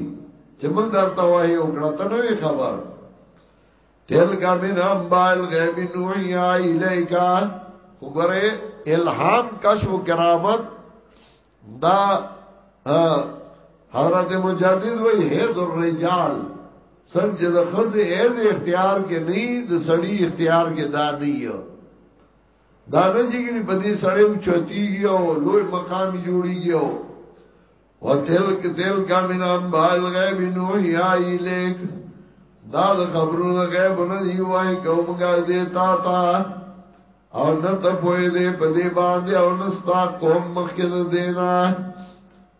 چې موږ درته وایو کړه ته نوې خبر تلک من انبائل غیب نوحی الیکا خبره الهام کشف و کرامت دا حضرت مجدد وی حیض الرجال سنگ چې د خزه ایز اختیار کې نه د سړی اختیار کې دا نه دا نه جګری په دې سړی او چتیږي او لوی مقام جوړیږي او وتل کتل کا من ام بال غیب نو یا الیک دا د خبرونو غیب نه دی وای کوم ګا دې تا تا او نه ته پوی دې په دې باندې او نستا کوم مخکې دینا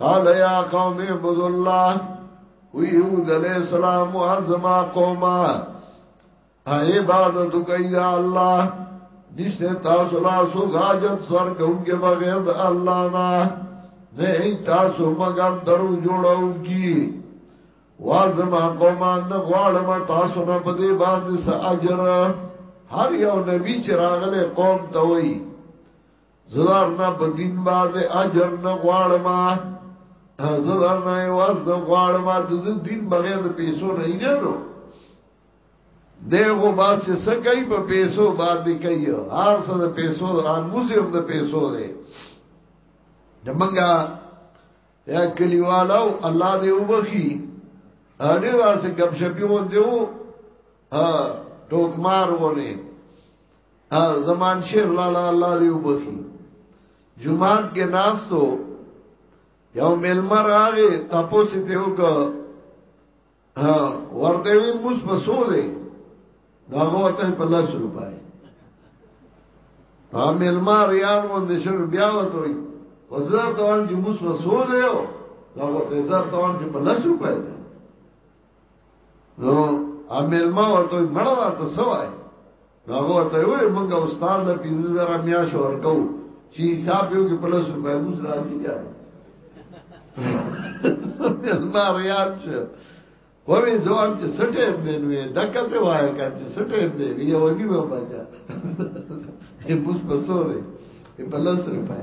قال يا قوم اعبدوا الله ويهود عليه السلام وعظما قوما عبادت کوي دا الله نشته تاسو لا سو غاجت سر کوونکې بغیر د الله نه نه تاسو مگر درو جوړونکي وازما قوما نه غواړم تاسو نه په دې باندې څه اجر هر یو نبی چې راغله قوم ته وایي زدار نه په دین باندې اجر نه غواړم زدار نه واز نه غواړم د دین بغیر د پیسو نه نه نو دغه باسه سګي په پیسو باندې کوي هر څه د پیسو ان موزیم د پیسو دی د منګه یا کلیوالو الله دې وبخي اړې راځي ګب شپي وځو ها ټوک مار ونه زمان شیر لالا الله دی وبخي جمعات کې ناس ته یو ملمر راغی تاسو ته وګه ورته وی موږ په سولې دا غوته په لاس روپای په ملمر یان باندې شر بیا وته وی وزار توان چې موږ په سولې یو دا غوته زار توان چې په لاس روپای نو املما ورته مړه ته سوای نو هغه ته وې مونږ استاد له 15000 میاش ورکو چې حساب یو کې پلس روپې موږ راځي کا ما ریال چې وې ځوان چې سټه دې نو دکا څه وایې کا چې سټه دې وی او دی و بچا یې موږ پسو دې پلس روپې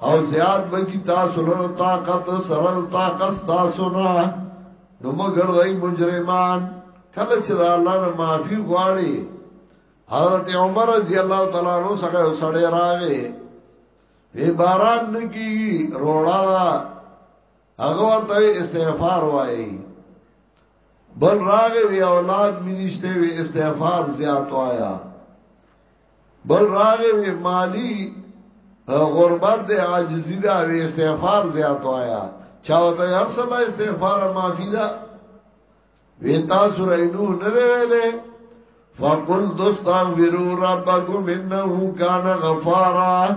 او زیاد بکی تاسو لر طاقت سرل طاقت تاسو نا نو مگر دی مجرمان کله چې دا الله نه معافي غواړي حضرت عمر رضی الله تعالی عنہ څنګه وسړی راغی وی باران نکی روړا دا هغه ورته استغفار وایي بل راغی وی اولاد مینشته وی استغفار زیات وایا بل راغه وی مالی غربت د عاجزی دا وی استغفار زیات وایا چا ته هر څه د استغفار معافی دا وی تاسو رینو نه دی ویلې فقل دوستان ویرو ربکم انه کان غفارا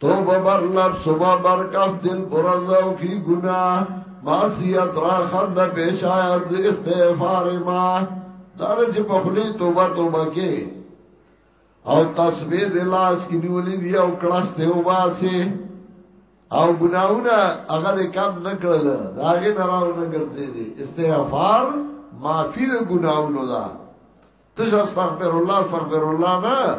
توبه بر لفظ و بر کس دل برزو کی گناہ معصیت را خد پیش آیت زی استعفار ما دار چه پخلی توبه توبه که او تسبیح دلاس کی نیولی دی او کلاس توبه سی او گناہونا اگر کم نکرل داغی نراو نگر زیدی استعفار معافی دا گناہونو دا تش استغفر الله استغفر الله نه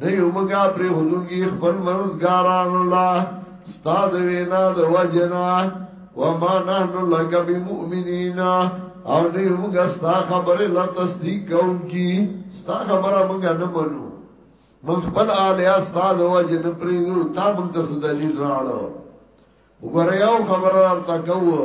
نه یو مګا پر هدونګي خپل مددګاران الله استاد وینا د وجنا وما نحن لك بمؤمنین او نه یو مګا ستا خبره لا تصدیق کوونکی ستا خبره مونږ نه منو مونږ خپل الیا استاد وجه نه پریږو تا مونږ ته دلیل راړو وګوره یو خبره تکوه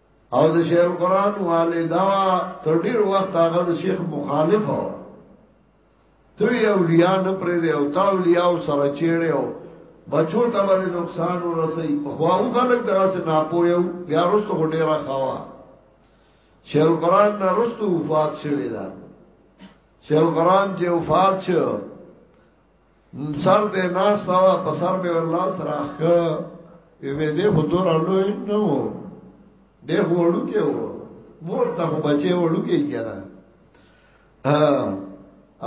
او د شیخ القران والدا تر ډیر وخت هغه د شیخ مخالف و ته اولیاء نه پرې دی او تا اولیاء سره چیړې او بچو ته باندې نقصان ورسي په خواو خلک دغه سه ناپویو بیا رسو ډیره خوا شیخ القران نه رسو وفات شوی دا شیخ القران چې وفات شو سر دې ناس تا په سر به الله سره ښه وی دې خو دور اړو نو دې وړو کې و مور ته خو بچي وړو کې کړه ها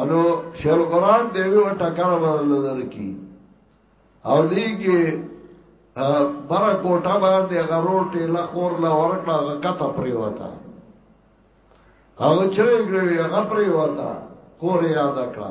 انو شل قران دې و ټکر بدل درکی او دې کې بر کوټه باندې غرو ټیلا خور لا ورکړه غکته پریوتا هغه چې ګړې هغه پریوتا کور یاد کړه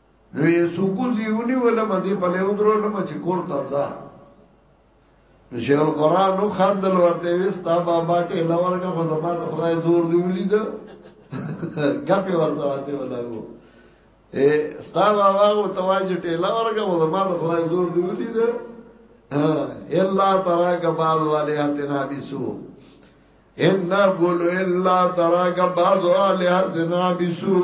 نو یې سوکو زیونی ولم دې په له درو لم چې کور ته ځه نو شیخ القران نو خندل ورته وستا بابا ته لورګه خو زما د خدای زور دی ولید ګپې ورته راځي ولاغو اے ستا بابا او تواج ټیلا ورګه خو زما د خدای زور دی ولید الا تراک بعض والهاتنا بسو ان نقول الا تراک بعض والهاتنا بسو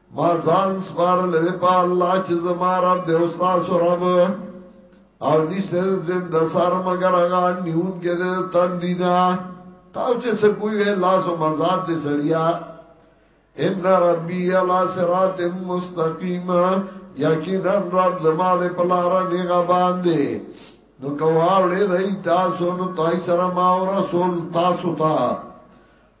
ما ځان سپار لري په الله چې زما رب دې استاد رب او نشته زنده سار مگر هغه نیون کې دې تندینا تاسو چې سکوي وې لاس او مزاد دې سړیا ان ربي على صراط مستقيم یقینا رب زما دې په لار نه غا باندې نو کواړې دای تاسو نو تای سره ما او رسول تاسو ته تا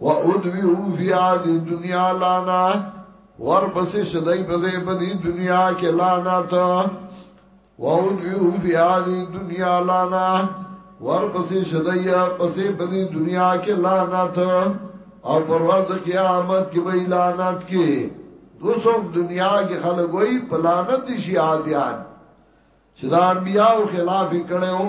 و ادویو فی هذه الدنيا لانا ور پسې شدای په دې په دې دنیا کې لانا ته و ادویو فی هذه الدنيا لانا ور پسې شدای پسې په دې دنیا کې لانا ته او پر ورځ قیامت کې به لعنت کې دوسم دنیا کې خلک وای په لعنت شي عادیان چې دا انبیاء خلاف کړو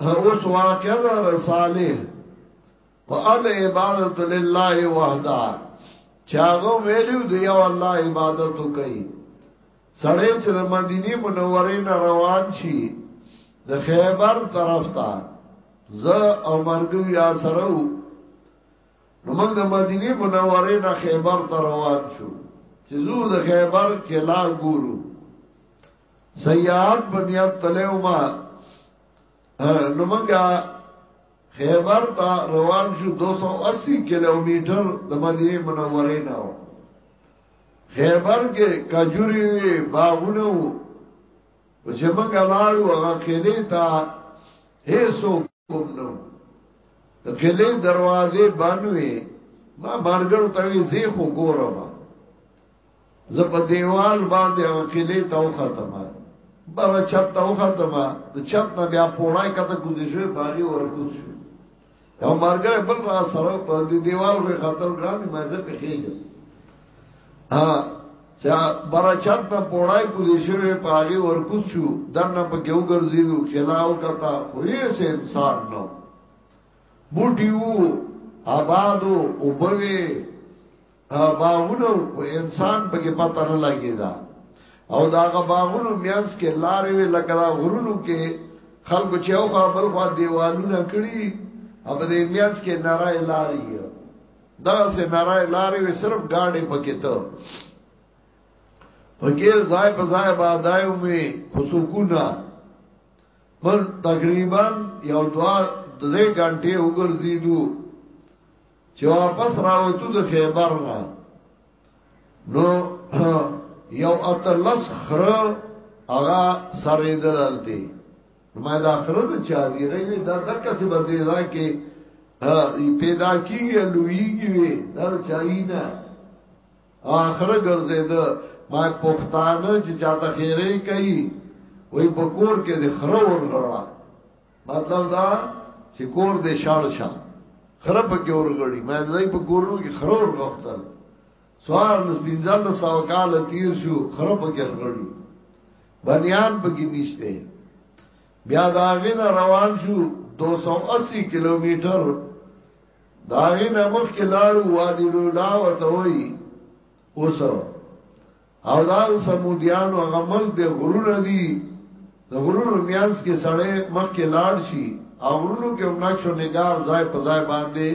اوس واقعا دا رساله و ال عبادت لله وحده چاغو ویلو دی او الله عبادت کوي سړی چې د مدینه منورې نه روان شي د خیبر طرف ته ز او مرګو یا سره نو موږ د مدینه منورې نه خیبر ته روان شو چې زو د خیبر کلا ګورو سیاحت په نیت تلو ما نو منګه خیبر تا روان شو 280 کیلومتر د مدینه منوره نه خیبر کې کجوري وی باغونه و چې منګه لاړو هغه کلی تا هیڅو کوم نو د قلعه دروازه بنوي ما مارګر ته وی زی خو ګورم زه په دیوال باندې او قلعه ته وختم بر چت ته وختم د چت نه بیا پوړای کته کوزې شو باغی ورکوت شو یو مارګر بل را سره په دیوال خو خطر ګران ما زه په خېږم چا برچت نه پوړای کو دې شوی په هغه ورکوت شو دنه په ګو ګرځیو کلاو کتا خو یې سه انسان نو بوټیو آبادو او بوي باغونو او انسان په کې پته نه لګی دا او داغه باغونو میانس کې لارې وی لکه دا غرونو کې خلکو چې او بل خوا دیوالونه کړی اب دې میانس کې نارای لارې دا سه نارای لارې وی صرف گاډي پکې ته پکې ځای په ځای باندې مې خصوصونه پر تقریبا یو دوا درې غنټې وګرځیدو چې واپس راوتو د خیبر نه نو یو اتلس خر هغه سره دلالتي ما دا خر د چا دی غوي دا د کسې باندې دا کې پیدا کیږي لویږي وي دا چای نه اخر ګرځي دا ما پښتانه چې چاته خیره کوي وای په کور کې د خر ورغړا مطلب دا چې کور دې شاړ شه خراب کې اورګړي مې ځای په کورونو کې خرور غفتل سوار نس بنزل سو کال تیر شو خراب کې اورګړي بنیان پکې نشته بیا دا غنه روان شو 280 کیلومتر دا غنه مخ کې لاړو وادي لولا وته وای اوسو او دا سمودیانو هغه ملک د غرونه دي د غرونو میانس کې سړې مخ کې لاړ شي او غرونو کې هم نقش او نگار ځای په ځای باندې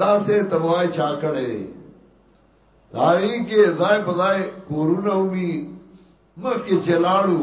دا سه تبوای چا کړي دای کې ځای په ځای کورونه ومي مخ کې چلاړو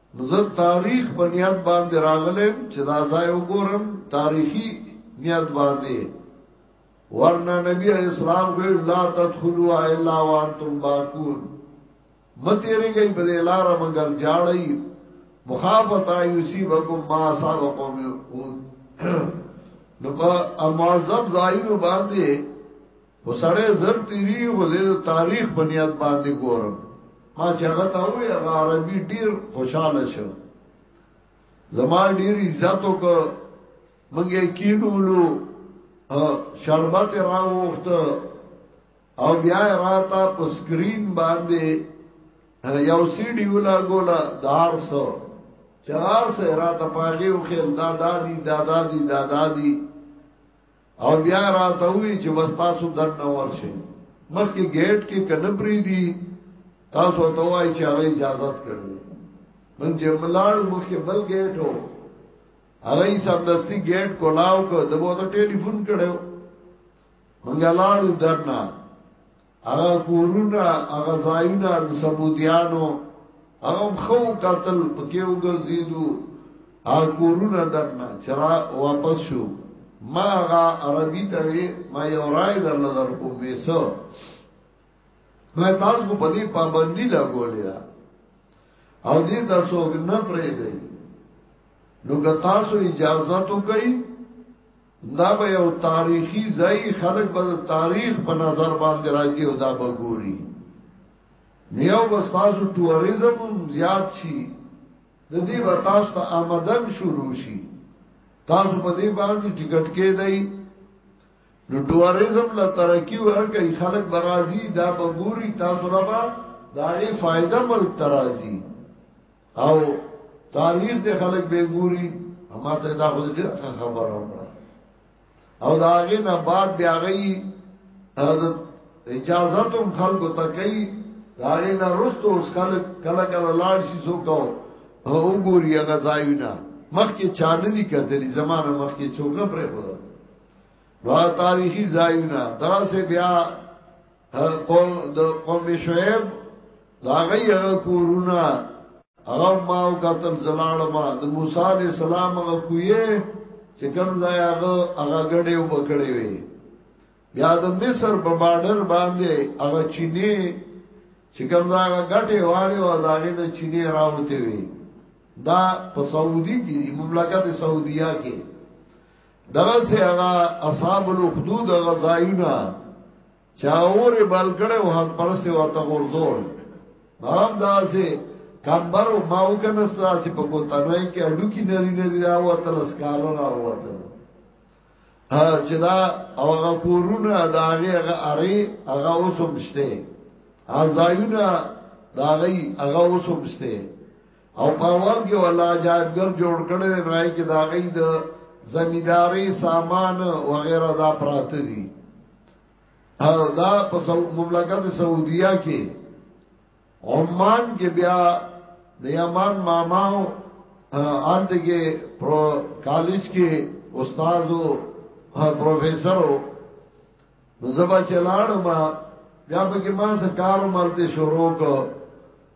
نو زه تاریخ په نیت باندې راغلم چې دا ځای وګورم تاریخي نیت باندې ورنه نبی علیہ السلام ویل لا تدخلوا الا وانتم باکون متیری گئی په لار مگر جاړی مخافتا یصيبکم ما اصاب قوم یقود نو په معذب زایو باندې خو سړی زر تیری خو زه د تاریخ بنیاد باندې ګورم ما چې هغه ته وې هغه عربي ډیر خوشاله شو زما ډیر عزت وکړ منګه کینولو شربت راوخت او بیا راته په سکرین باندې یو سیډي ولا ګولا دار سو چار سه راته پاغي او خیر دادا دی دادا دی دادا دی او بیا راته وی چې بس تاسو در نه ورشي مخکې گیټ کې کنه پری دي تاسو ته وای چې هغه اجازه کړو من چې ملاړ مخکې بل گیټ هو هغه سم دستی گیټ کولاو کو د بوته ټلیفون کړو مونږه لاړو درنا هغه کورونه هغه ځایونه د سمودیانو هغه خو قتل پکې وګرځیدو هغه کورونه دنه چرا واپس شو ما هغه عربي ته ما یو رائے در لدر کو میسو ما تاسو کو پدی پابندی لګولې او دې تاسو نه پرې دی نو که تاسو اجازه تو کوي دا به یو تاریخی ځای خلک به تاریخ په نظر باندې راځي او دا به ګوري نیو بس تاسو ټوریزم زیات شي د دې به تاسو ته آمدن شروع شي تاسو په دې باندې ټیکټ کې دی نو ټوریزم لا ترقی ورکړي خلک برازي دا به ګوري تاسو را به دا یې فائدہ مل ترازي او تاریخ دې خلک به ګوري اما ته دا خو دې خبره وکړه او دا هغه نه بعد بیا غي اجازه تم خلکو ته کوي دا هغه نه رستو اوس خلک کله کله لاړ شي سو کو او ګوري هغه ځایونه مخکې چانه دي کتلی زمانه مخکې څوک نه پرې خو دا تاریخي ځایونه دا سه بیا قوم د قوم شعیب دا غي هغه کورونا هغه ما او قتل زلالما د موسی عليه السلام هغه کوی چې کوم ځای هغه هغه غړې او بکړې وي بیا د مصر په بارډر باندې هغه چینه چې کوم ځای هغه غټه والی او دا غي نه چینه راوته وي دا په سعودي کې مملکت سعودیا کې دا سه هغه اصحاب الخدود غزاینا چاور بلکړه او حق پر سه وته ورزول نام دا سه کمبر او ماو کنه ستا سه په ګوتانوي کې اډو کې نری نری راو تر اسکار راو ته چې دا او هغه کورونه دا هغه اری هغه اوسم شته ازایونه دا غي هغه اوسم شته او باور کې ولا عجائبګر جوړ کړي دی نوای کې دا غي د زمیداری سامان وغیرہ دا پراته دي او دا په مملکت سعودیا کې عمان کې بیا د یمن ماماو آلت کې پرو کالج کې استادو پروفیسورو نو زبا چلاړم بیا به کې ما سره کار مالته شروع کو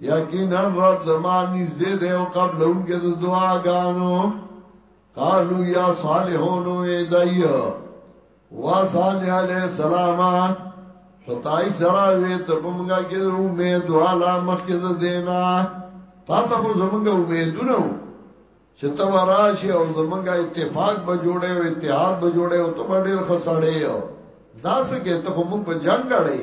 یقینا رب زما نږدې دی او قبل اونګه د دعا غانو قالو یا صالحونو ایدای وا صالح علی السلام فتای سرا وی ته بمګه کې امید والا مخکې د دینا تا ته خو زمونږه امیدونه و چې ته وراشي او زمونږه اتفاق به جوړه او اتحاد به جوړه او ته ډېر خسړې یو دا څه کې ته خو مونږ په جنگ اړې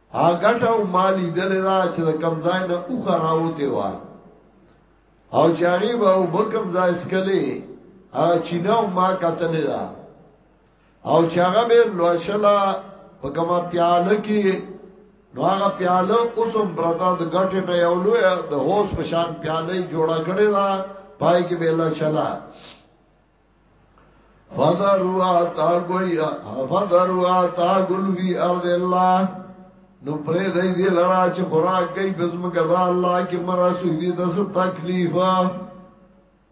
هغه او مالی دل دا چې کم ځای نه او خراوته و او چاري به او بکم ځای سکلي ا چیناو ما قتل دا او چاغه به لوشلا په کما پیاله کې نو هغه پیاله اوسم برتا د غټه نه یو لوی د هوس په شان پیاله جوړه کړې دا پای کې به لوشلا فذروا تاغویا فذروا تاغل فی ارض الله نو پرې دې دې لرا چې خوراک کوي بزم غزا الله کې مرا سوي د څه تکلیف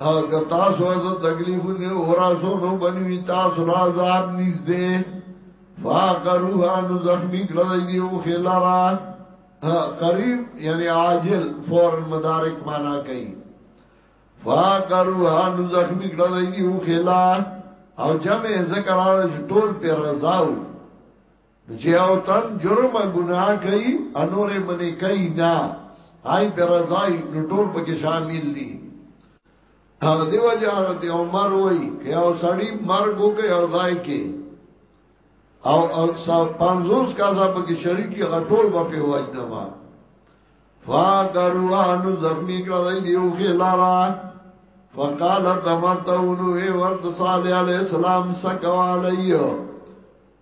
اګه تاسو از تکلیف نه اورا سو نو بنوي تاسو لا عذاب نږدې فاقروها نو زخمی کړل دی او خلارا قریب یعنی عاجل فور مدارک معنا کوي فاقروها نو زخمی کړه دی دی او خلا او جمع ذکر آل چه طول پی رضاو چه او تن جرم گناہ کئی انور منی کئی نا آئی پی رضای نو طول پکی شامل دی او دیو جه حضرت عمر وئی که او سڑی مرگو که او ضائی که او او پانزوز کازا پکی شریکی غطول با پی وجنما فاقروا انو زخمی کړه دی یو خلارا فقال تمتعون وی ورت صالح علیہ السلام سکوا علیہ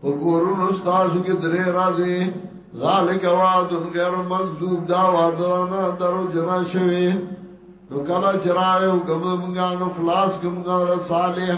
وګورون استاد کې درې راځي ذالک وعد غیر مکذوب دا وعده نه درو جنا شوی نو کله چرایو کوم مونږه نو خلاص کوم صالح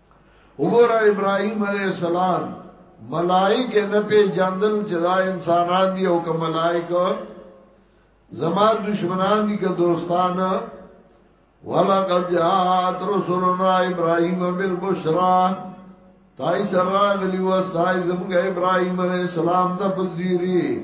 وګوره ابراهيم عليه السلام ملائکه نه په جندل چې دا انسانان دي او که ملائکه زما دشمنان دي که دوستان ولقد جاءت رسلنا ابراهيم بالبشرى تای سره غلی وستای زمګ ابراهيم عليه السلام ته پذيري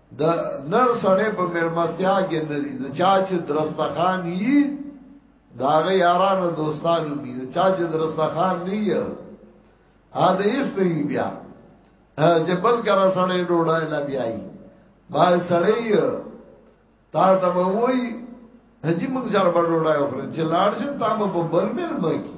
د نر سړې په مرمستیا کې نری د چا چې درستخان یي دا غي یارانو دوستانو می د چا چې درستخان نه یي ا دې اس نه بیا چې بل کرا سړې ډوډۍ لا بیاي با سړې تا ته وای هجی موږ سره ډوډۍ وخورې چې لاړ شم تا به بل مېرمه کی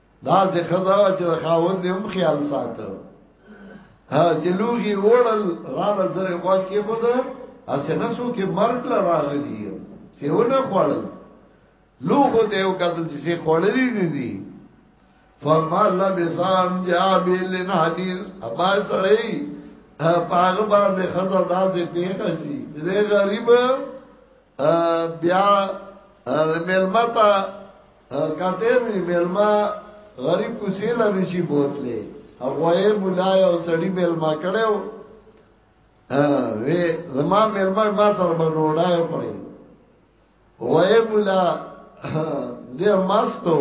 دا چې خزا چې خاوند دې هم خیال ساته ها چې لوګي وړل را لزر خوا کې خو دا اسنه سو کې مرګ لا راغلی سیونه خوړل لوګو ته یو کتل چې سي خوړلې نه دي فما لبسان جابل حدیث ابا سړی پاغ باندې خزا داسې پیښه شي دې غریب بیا ملمتا کته می ملما غریب کوسی لری شي بوتلې هغه مولا یو سړی ملما کړو ها وی زما ملما ما سره بډوډای پړې وای مولا دې ماستو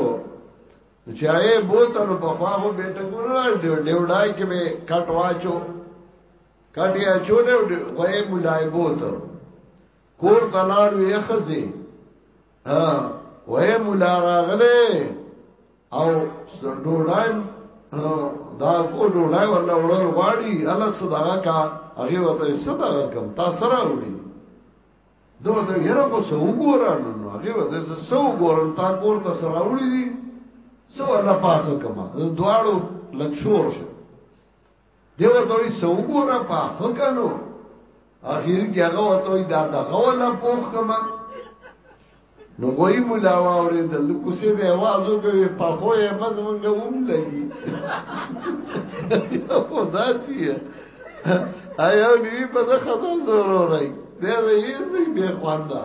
چې هغه بوتل په خواو بیٹه ګورل ډیوډای کې به کټ واچو کټیا چوله وای مولا بوتل کور تلاړو یې خزه وې مولا راغله او ډوډای دا کو ډوډای ورله وړل غواړي الله صدقه کا هغه وته صدقه کم تا سره وړي دوه ته یره کو سو ګورن نو هغه وته سو ګورن تا کور ته سره وړي دي سو الله پاک کما دواړو لکشور شو دی ورته وی څو ګوره په فکنو اخیر کې هغه ورته وی دا د غولا پوخ کما نو ګوی مولا واورې د کوسې به आवाज وکوي په خو یې مزمنګ ووم لګي او داسي آیا نیوی په ځخه زور راي دا یې نه به خواندا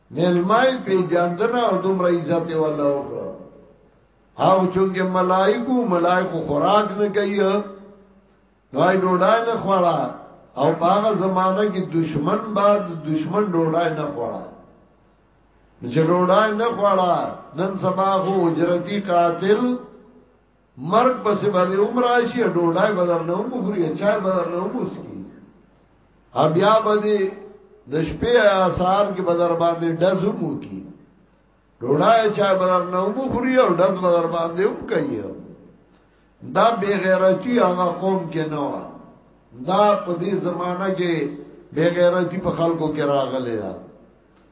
ملمای پیجاندنه او دومره عزت ولا وکړه او چونګه ملائکو ملائکو خوراک نه کوي نوای ډوډای نه خوړه او هغه زمانہ کې دشمن بعد دشمن ډوډای نه خوړه چې ډوډای نه خوړه نن سبا خو اجرتی قاتل مرګ پسې باندې عمر راشي ډوډۍ بدر نه هم خوري چا بدر نه هم وسکي بیا باندې د شپې یا سهار کې بدر باندې دزو مو کی ډوډۍ چا بدر نه هم خوري او دز بدر باندې هم کوي دا بے غیرتی هغه قوم کې نه و دا په دې زمانہ کې بے غیرتی په خلکو کې راغلی دا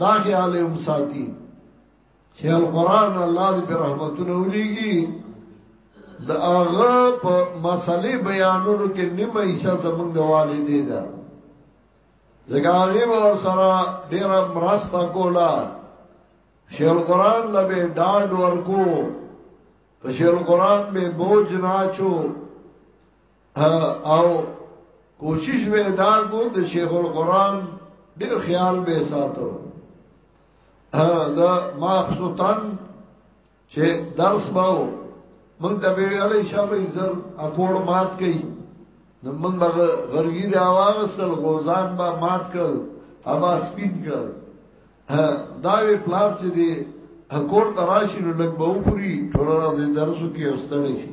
دا خیال هم ساتي چې القرآن الله دې په رحمتونو ولېږي د هغه په مسلې بیانولو کې نیمه حصہ زمونږ د والدې ده ځکه هغه ور سره ډېره مرسته کوله شیخ القرآن لبه ډاډ ورکو په شیخ القرآن به بوج نه چو او کوشش به دا کو د شیخ القران ډیر خیال به ساتو دا مخصوصن چې درس باو مونږ ته به علي شابه زر اکوړ مات کړي نو مونږ به غرګي راوغسل غوزان به مات کړ ابا سپین کړ دا وی پلار چې دی اکوړ تراشي نو لګ به وپوري ټول راځي درسو کې اوستل شي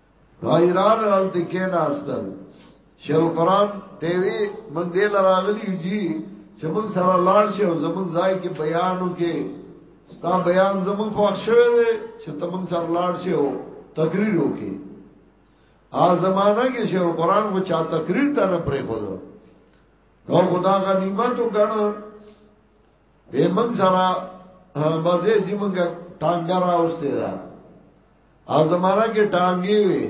غیران رال دکې ناستل شیخ قران دیوی من دې لراغلی جی چې من سره لاړ شي او زمون ځای کې بیانو کې ستا بیان زمون خو شوه دی چې تمون سره لاړ شي او تقریر وکي ا زمانہ کې شیخ قران کو چا تقریر ته نه پرې خو نو خدا غنیمت وګڼو به من سره بځې چې موږ ټانګه راوستي دا ا زمانہ کې ټانګي وي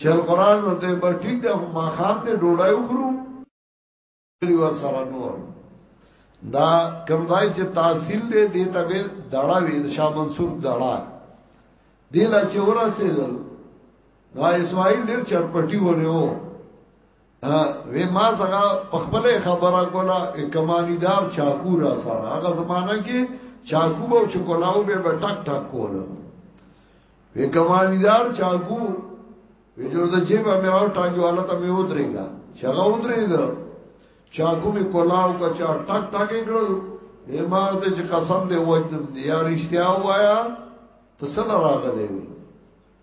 شل قران نو ته به ټیک ده ما خام ته ډوډۍ وکړو دی ور سره نور دا کم ځای چې تحصیل دې دې ته به دړا وي شاه منصور دړا دې لا چې ورسېدل نو اسماعیل ډېر چرپټي ونه وو وی ما څنګه په خپل خبره کوله کمانیدار چاکو را سره هغه زمانہ کې چاکو به چکولاو به ټک ټک کول وی کمانیدار چاکو وی جوړ د جیب امراو ټاګي والا ته مې ودرېګا چاغه ودرېګ چاکو می کولاو کا چا ټک ټک کړو وی ما ته چې قسم دې وجنم دې یا رښتیا وایا ته سره راغلې وی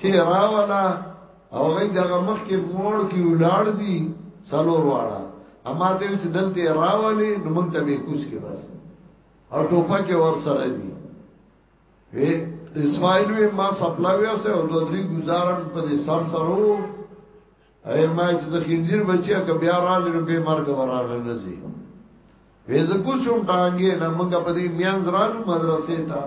تیرا والا او غي دغه مخ کې موړ کې ولاړ دي سلور واړه اما ته چې دلته راولي نو مونږ ته به کوس کې بس او ټوپا کې ور سره دي وی اسماعیل وی ما سپلاوی اوسه او دوه درې گزارن په دې سر سرو اې ما چې د خنجر بچیا ک بیا را لري به مرګ وراله نه زی وی زه کوشم ټانګې نه مونږ په دې میان زرالو مدرسې ته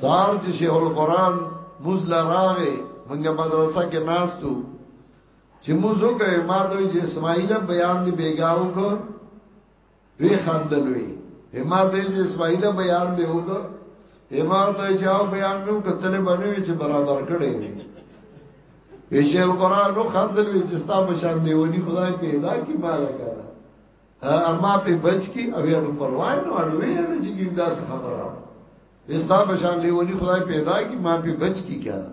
سار چې شیخ القرآن موز لراغه منګه مدرسه کې ناستو چې موز وکړې ما دوی چې اسماعیل بیان دی بیګاو کو وی خندل وی ما دوی چې اسماعیل بیان دی وکړ ما دوی چې او بیان نو کتل باندې چې برابر کړي وی شیخ القرآن نو خندل وی چې ستا بشان دیونی خدای پیدا کی مالک اما په بچ کی او یې په پروا نه اړوي نه چې ګیندا څه خبره وستا په شان لیونی خدای پیدا کی ما په بچ کی کړه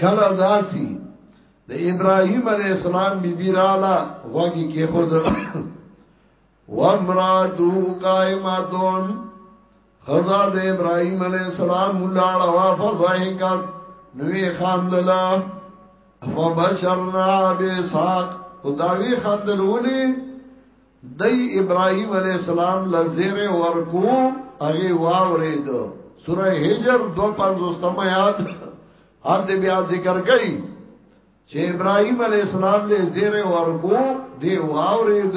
کله داسي د ابراهيم عليه السلام بیبي رااله وګي کې خود وامرادو قائماتون خزا د ابراهيم عليه السلام لاړه وا فضحکت نوې خاندلا فبشرنا بساق او داوی خاندل ولي دای ابراهيم عليه السلام لزیر ورکو هغه واورید سوره هجر 250 آیات ارد بیا ذکر کئ چې ابراهيم عليه السلام له زیر ورکو دی واورید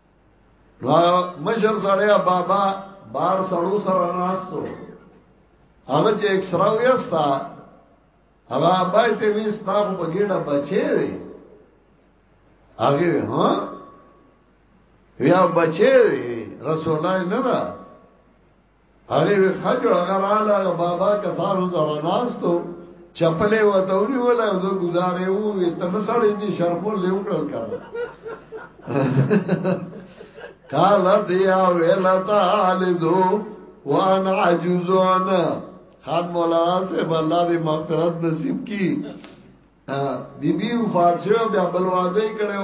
مشر سړی بابا بار سړو سره ناستو هغه چې ایکس را ویستا هغه بای ته وی ستا خو په ګډه بچی دی هغه ها بیا بچی رسول الله نه دا هغه وی خجو هغه رااله هغه بابا کسانو سره ناستو چپلې و دوري ولا د گزارې وو وی تم سړې دي شرمو له وکړل کار قال دیا ویلا تعالذو وان عجوزون خان مولا سے الله دې مغفرت نصیب کی بی بی وفات شو بیا بلواده کړو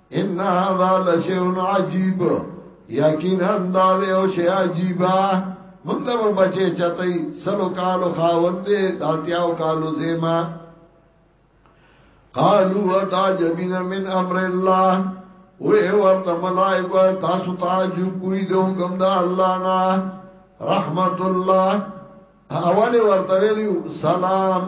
ان هذا لشيء عجيب یقینا دا دی او شی عجیبا موږ له بچی چته سلو کالو خاوند داتیاو کالو زیما قالوا وتعجبنا من امر الله وې ورته ملائکه تاسو تعجب کوی د حکم د الله نه رحمت الله اول ورته ویلو سلام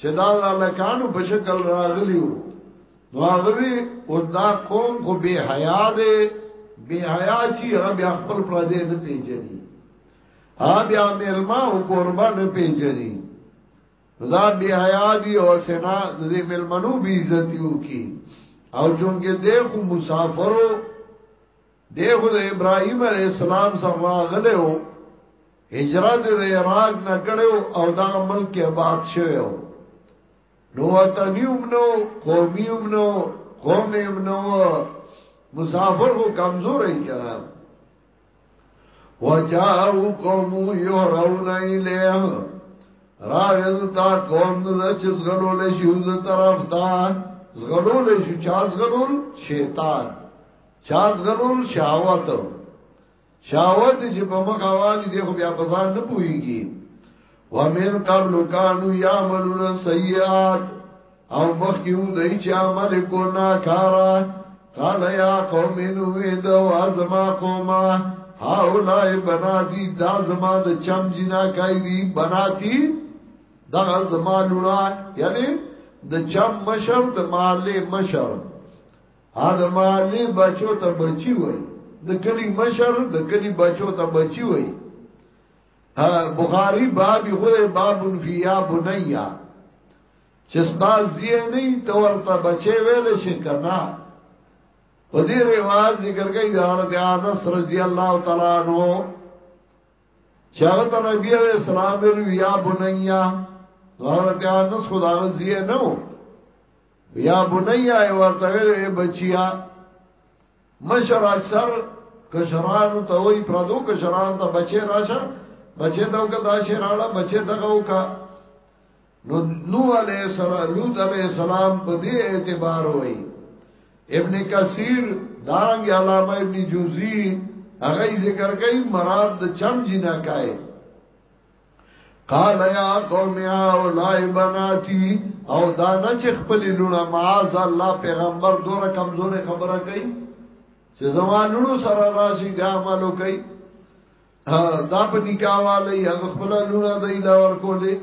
چې دا لکانو په شکل راغلیو نو هغه وی او دا قوم خو به حیا دی به حیا چې هغه بیا خپل پر دې نه پیژني ها بیا ملما او قربا نه پیژني دا به حیا دی او سنا دې ملمنو به عزت یو کی او چونګه دې خو مسافرو دی خو د ابراهيم عليه السلام سره راغلی وو هجرت د عراق نه کړو او دا ملک کې آباد شوو نو وطنيوم نو قوميوم نو قوميوم نو مسافر کو کمزور ہے کنا وجاو قوم يهرون اليه راغز تا قوم د چز غلول شي د طرف دا زغلول شي چا زغلول شیطان چانس غرور شاوت شاوت چې په مخه والی دی خو بیا په ځان نه پويږي ومن قبل كانوا يعملون سيئات او مخکیو دای چې عمل کو نا کارا قال یا قوم نو دو ازما قوما هاولای بناتی دا زما د چم جنا کای دی بناتی دا زما لونا یعنی د چم مشر د مالې مشر ادمالی بچو ته بچی وای د کلی مشر د کلی بچو ته بچی وای بخاری بابی خو بابن فی یا بنیا چې ستاسو زیه نه ته ورته بچی ویل شي کنه په دې رواج ذکر کوي د حضرت انس رضی الله تعالی عنہ چاغت نبی علیہ السلام وی یا بنیا حضرت انس خدای زیه نه یا بنیا ورته ویل بچیا مشر اکثر کشران ته وی پردو کشران ته بچی راشه بچی ته وکړه دا شی راړه بچی ته وکړه نو نو علی السلام لوط علی السلام په دې اعتبار وای ابن کثیر دارنګ علامه ابن جوزی هغه ذکر کوي مراد د چم جنا کای قال یا قوم یا اولای بناتی او دا نه چې خپل لونه معاذ الله پیغمبر دوره کمزورې خبره کوي چې زمانونو سره راشي د عملو کوي دا په نکاواله یا خپل لونه د ایلا ورکولې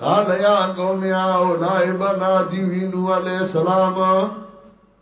قال یا قوم یا اولای بناتی وینو علی السلام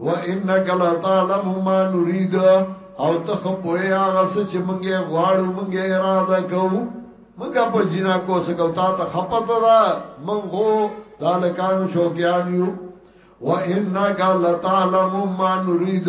و انک لا تعلم ما نريد او ته خو په هغه څه چې مونږه غواړو مونږه اراده کوو مونږه په جنا کو څه کو تا ته خپته ده مونږه دالکانو شوقیان یو و انک لا تعلم ما نريد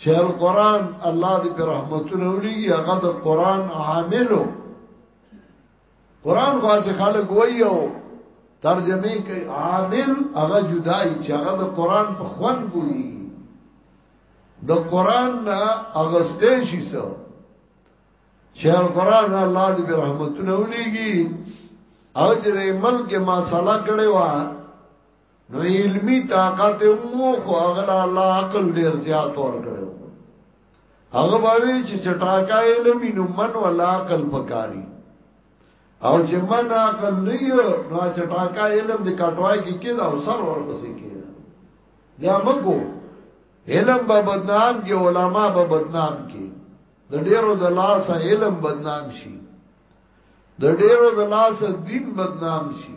چې القرآن الله دې پر رحمتونه ولېږي هغه د قرآن عاملو قرآن خاصه خلک وایي او ترجمه کوي عامل هغه جدای چې هغه د قرآن په خوان کوي د قرآن نه هغه ستې شي څو چې القرآن الله دې پر رحمتونه ولېږي او چې ملک ما صلاح کړي وای نو علمی طاقت مو خو اغلا الله عقل ډیر زیات ور کړو هغه باوی چې چټاکا علم نو من ولا عقل پکاري او چې من عقل نه یو نو چټاکا علم د کټوای کې کېد او سر ور پسې کېد یا مګو علم به بدنام کې علما به بدنام کې د ډیرو د لاس علم بدنام شي د ډیرو د لاس دین بدنام شي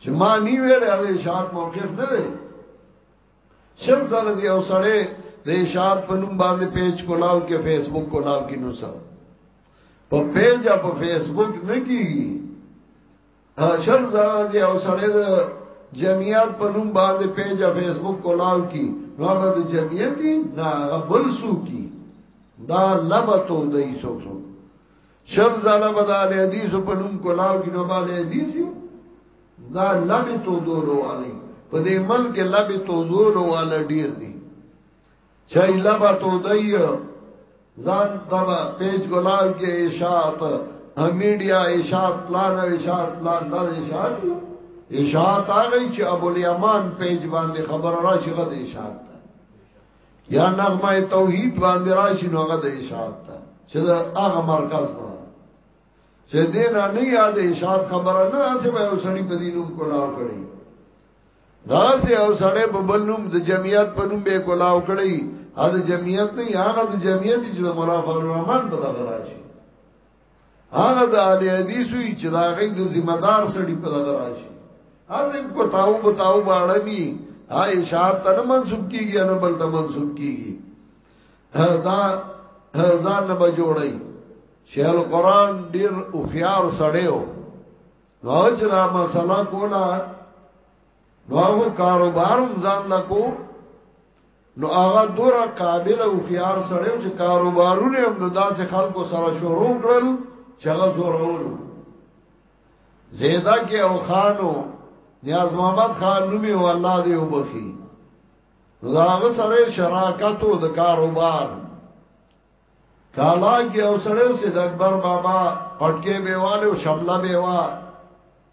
چې ما نی ویل هغه اشاعت موقف نه دی شل زره دی او سړی د اشاعت په نوم باندې پیج کولاو کې فیسبوک کولاو کې نو سره په پیج او په فیسبوک نه کیږي شل زره دی او سړی د جمعیت په نوم باندې پیج او فیسبوک کولاو کې نو به د جمعیت نه غبل سو کی دا لبتو دای سو سو شل زالا به دا له حدیث په نوم کولاو کې نو به له حدیث دا لبه تو دورو علی په دې مل کې لبه تو دورو والا ډیر دی چای لبه تو دی ځان تبا پیج ګلال کې اشاعت میډیا اشاعت پلان او اشاعت پلان دا اشاعت دی اشاعت هغه چې ابو الیمان پیج باندې خبر راشي غد اشاعت یا نغمه توحید باندې راشي نو هغه د اشاعت ته چې هغه مرکز نه چې دینه نه یاد اشاعت خبره نه اسه به وسړي په دینوم کولاو کړي دا سه او سړې په بلنوم د جمعیت په نوم به کولاو کړي هغه جمعیت نه هغه د جمعیت چې د مولا فضل الرحمن په دغه راشي هغه د اهل حدیث وی چې دا غي د ذمہ دار سړي په دغه راشي هر یو کو تاو په تاو باړه می هاي شاد تن منسوب کیږي نه بل ته منسوب کیږي دا ځان نه بجوړي شیخ القران ډیر او خيار سړیو نو چې دا مسله کولا نو کاروبارم ځان لکو نو هغه دوره قابل او خيار سره چې کاروبارونه هم د داسې خلکو سره شروع کړل چې هغه زورولو زیدا کې او خانو نیاز محمد خان نومي او الله دې وبخي نو هغه سره شراکت او د کاروبار کالا کې او سره سید اکبر بابا پټکي بیواله او شمله بیواله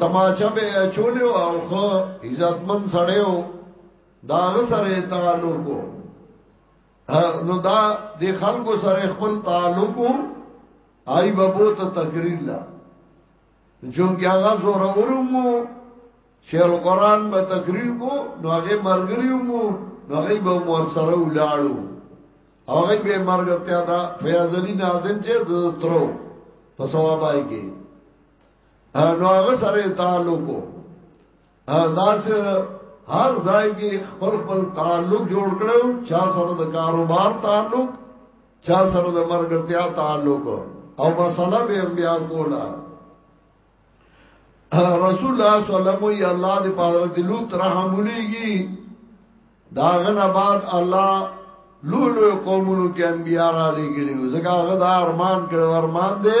تماچه به چولیو او خو عزتمن سړیو دا سره تعلق نو دا د خلکو سره خپل تعلق آی بابو ته تقریر لا جون کې هغه زور ورمو شیخ القران به تقریر کو نو هغه مرګریو مو نو هغه به مور سره ولاړو هغه به مرګرتیا دا فیاض علی ناظم چې ترو په ثواب آئیږي نو هغه سره تعلق دا چې هر ځای کې خپل خپل تعلق جوړ کړو چا سره د کاروبار تعلق چا سره د مرګرتیا تعلق او مسله به بیا کولا رسول الله صلی الله علیه وسلم یا الله دې په حضرت لوط رحم ولېږي دا غنه بعد الله لولو قومونو کې انبیا را لېږلي ځکه هغه دا ارمان کړو ارمان دې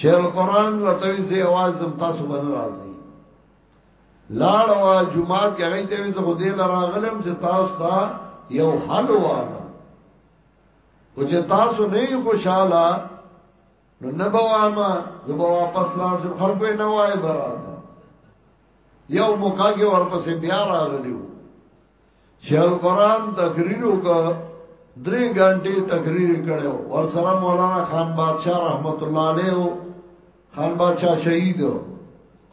شیخ القران ورته وی زه आवाज زم تاسو باندې راځي لاړ وا جمعه کې هغه ته وی زه خو دې لراغلم چې تاسو ته یو حل وانه او چې تاسو نه خوشاله نو نه بواما زه به واپس لاړ شم خلکو نه وای برات یو موقع کې ورپسې بیا راغلیو چې القرآن تقریر وکړ درې غنټې تقریر کړو ور سره مولانا خان بادشاہ رحمت الله علیه خان بادشاہ شهید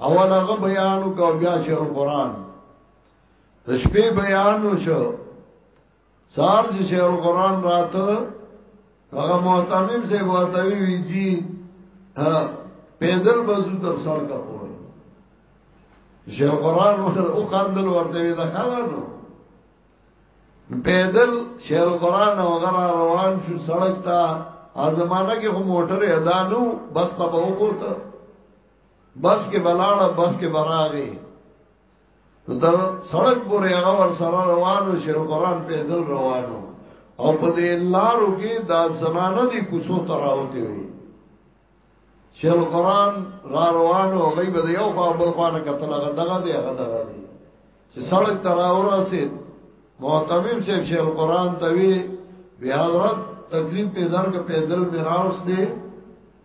اول هغه بیان وکړ بیا چې القرآن د شپې بیان وشو سار چې شیخ القرآن راته هغه محتمم سے بوتوی وی جی پیدل بزو تر سړکا شیخ قرآن ورسره او قاندل ورته وی دا خلانو پیدل شیخ قرآن او غرا روان شو سړک تا ازمانه کې هم موټر ادانو بس ته به وګوته بس کې بلاړه بس کې براغه نو تر سړک پورې هغه ور سره روانو شیخ قرآن پیدل روانو او په دې لارو کې دا زنانه دي کوڅو تراوته وي شیخ القران را روان او غیب دی او خو بل خو نه کتل هغه دغه دی هغه دغه دی چې سړک تر اورسید محتمم شیخ شیخ القران ته وی به حضرت تکلیف په درګ په دل میراوس دی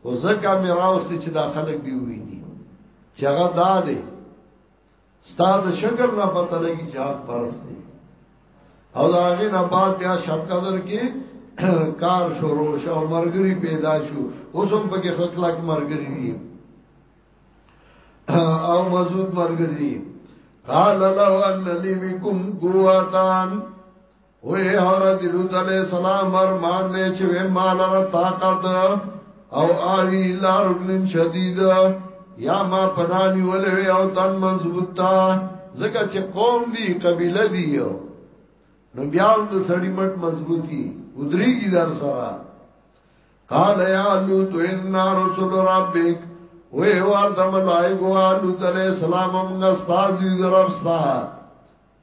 او زکه میراوس چې دا خلک دی وی چې هغه دا دی ستاد شکل نه پته لګي چې حق پرست دي او دا هغه نه بعد بیا شب قدر کې کار شروع شو مرګري پیدا شو اوس هم پکې خلک مرګري دي او مزود مرګري قال له ان لي بكم قوتان وې هر د لوط علی السلام ارمان دې چې مال را طاقت او آوی لا رکن شدید یا ما پنانی ولې او تن مضبوط تا زکه چې قوم دی قبیله دی نو بیا هم د سړی مټ مضبوطی ودریږي در سره قال یا لوط ان رسول ربک وې ور د ملائکه لوط علی السلام موږ استاد دې رب ستا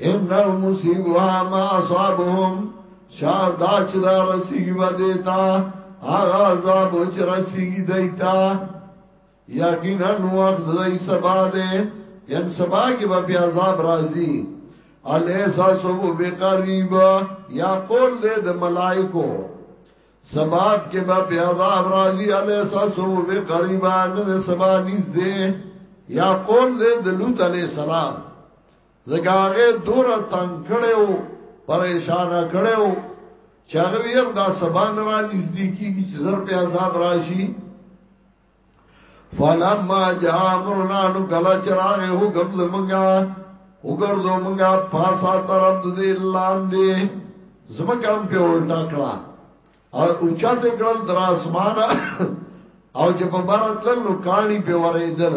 ان المصيبه ما اصابهم شادا چې دا رسیږي به دیتا هغه عذاب چې رسیږي دیتا یقینا وخت دای سبا ده یان سبا کې به بیا عذاب راځي الیسا سب بقریب یا قول دې د ملائکو سباب کې به بیا عذاب راځي الیسا سب بقریب ان سبا نږدې یا قول دې د لوط علی السلام ځکه هغه دور تنگ کړو پریشان کړو چې هغه یو دا سبان را نږدې کیږي چې زر په عذاب راشي فلما جاء امرنا نو کلا چراغ حکم زمونږه وګرځو مونږه پاسا طرف دې لاندې زمونږه هم په ولټا کړه او اوچاته کړل در اسمانه او چې په بارت لنو کانی په ورېدل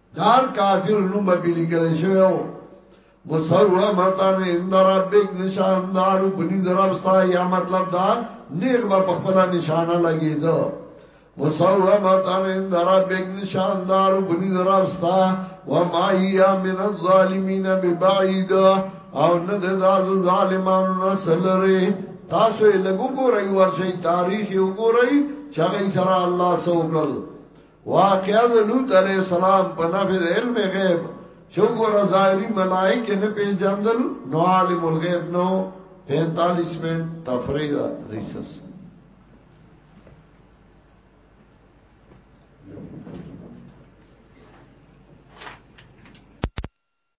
دار کافر نوم به پی لکل شویو مسومتن اند ربک نشاندار بنی دربستا یا مطلب دا نیغ با پخپلا نشانه لگی دو مسومتن اند ربک نشاندار بنی دربستا وما هي من الظالمین ببعید او نه د داز ظالمانو نه سلره تاسو یې لګو ګورئ ورشي تاریخ یې وګورئ چې هغه سره الله سو کړل واقعا د لوط علیہ السلام په نفي د علم غیب چې وګوره ظاهري ملائکه نه پیژندل نو عالم الغیب نو 45 من تفرید ریسس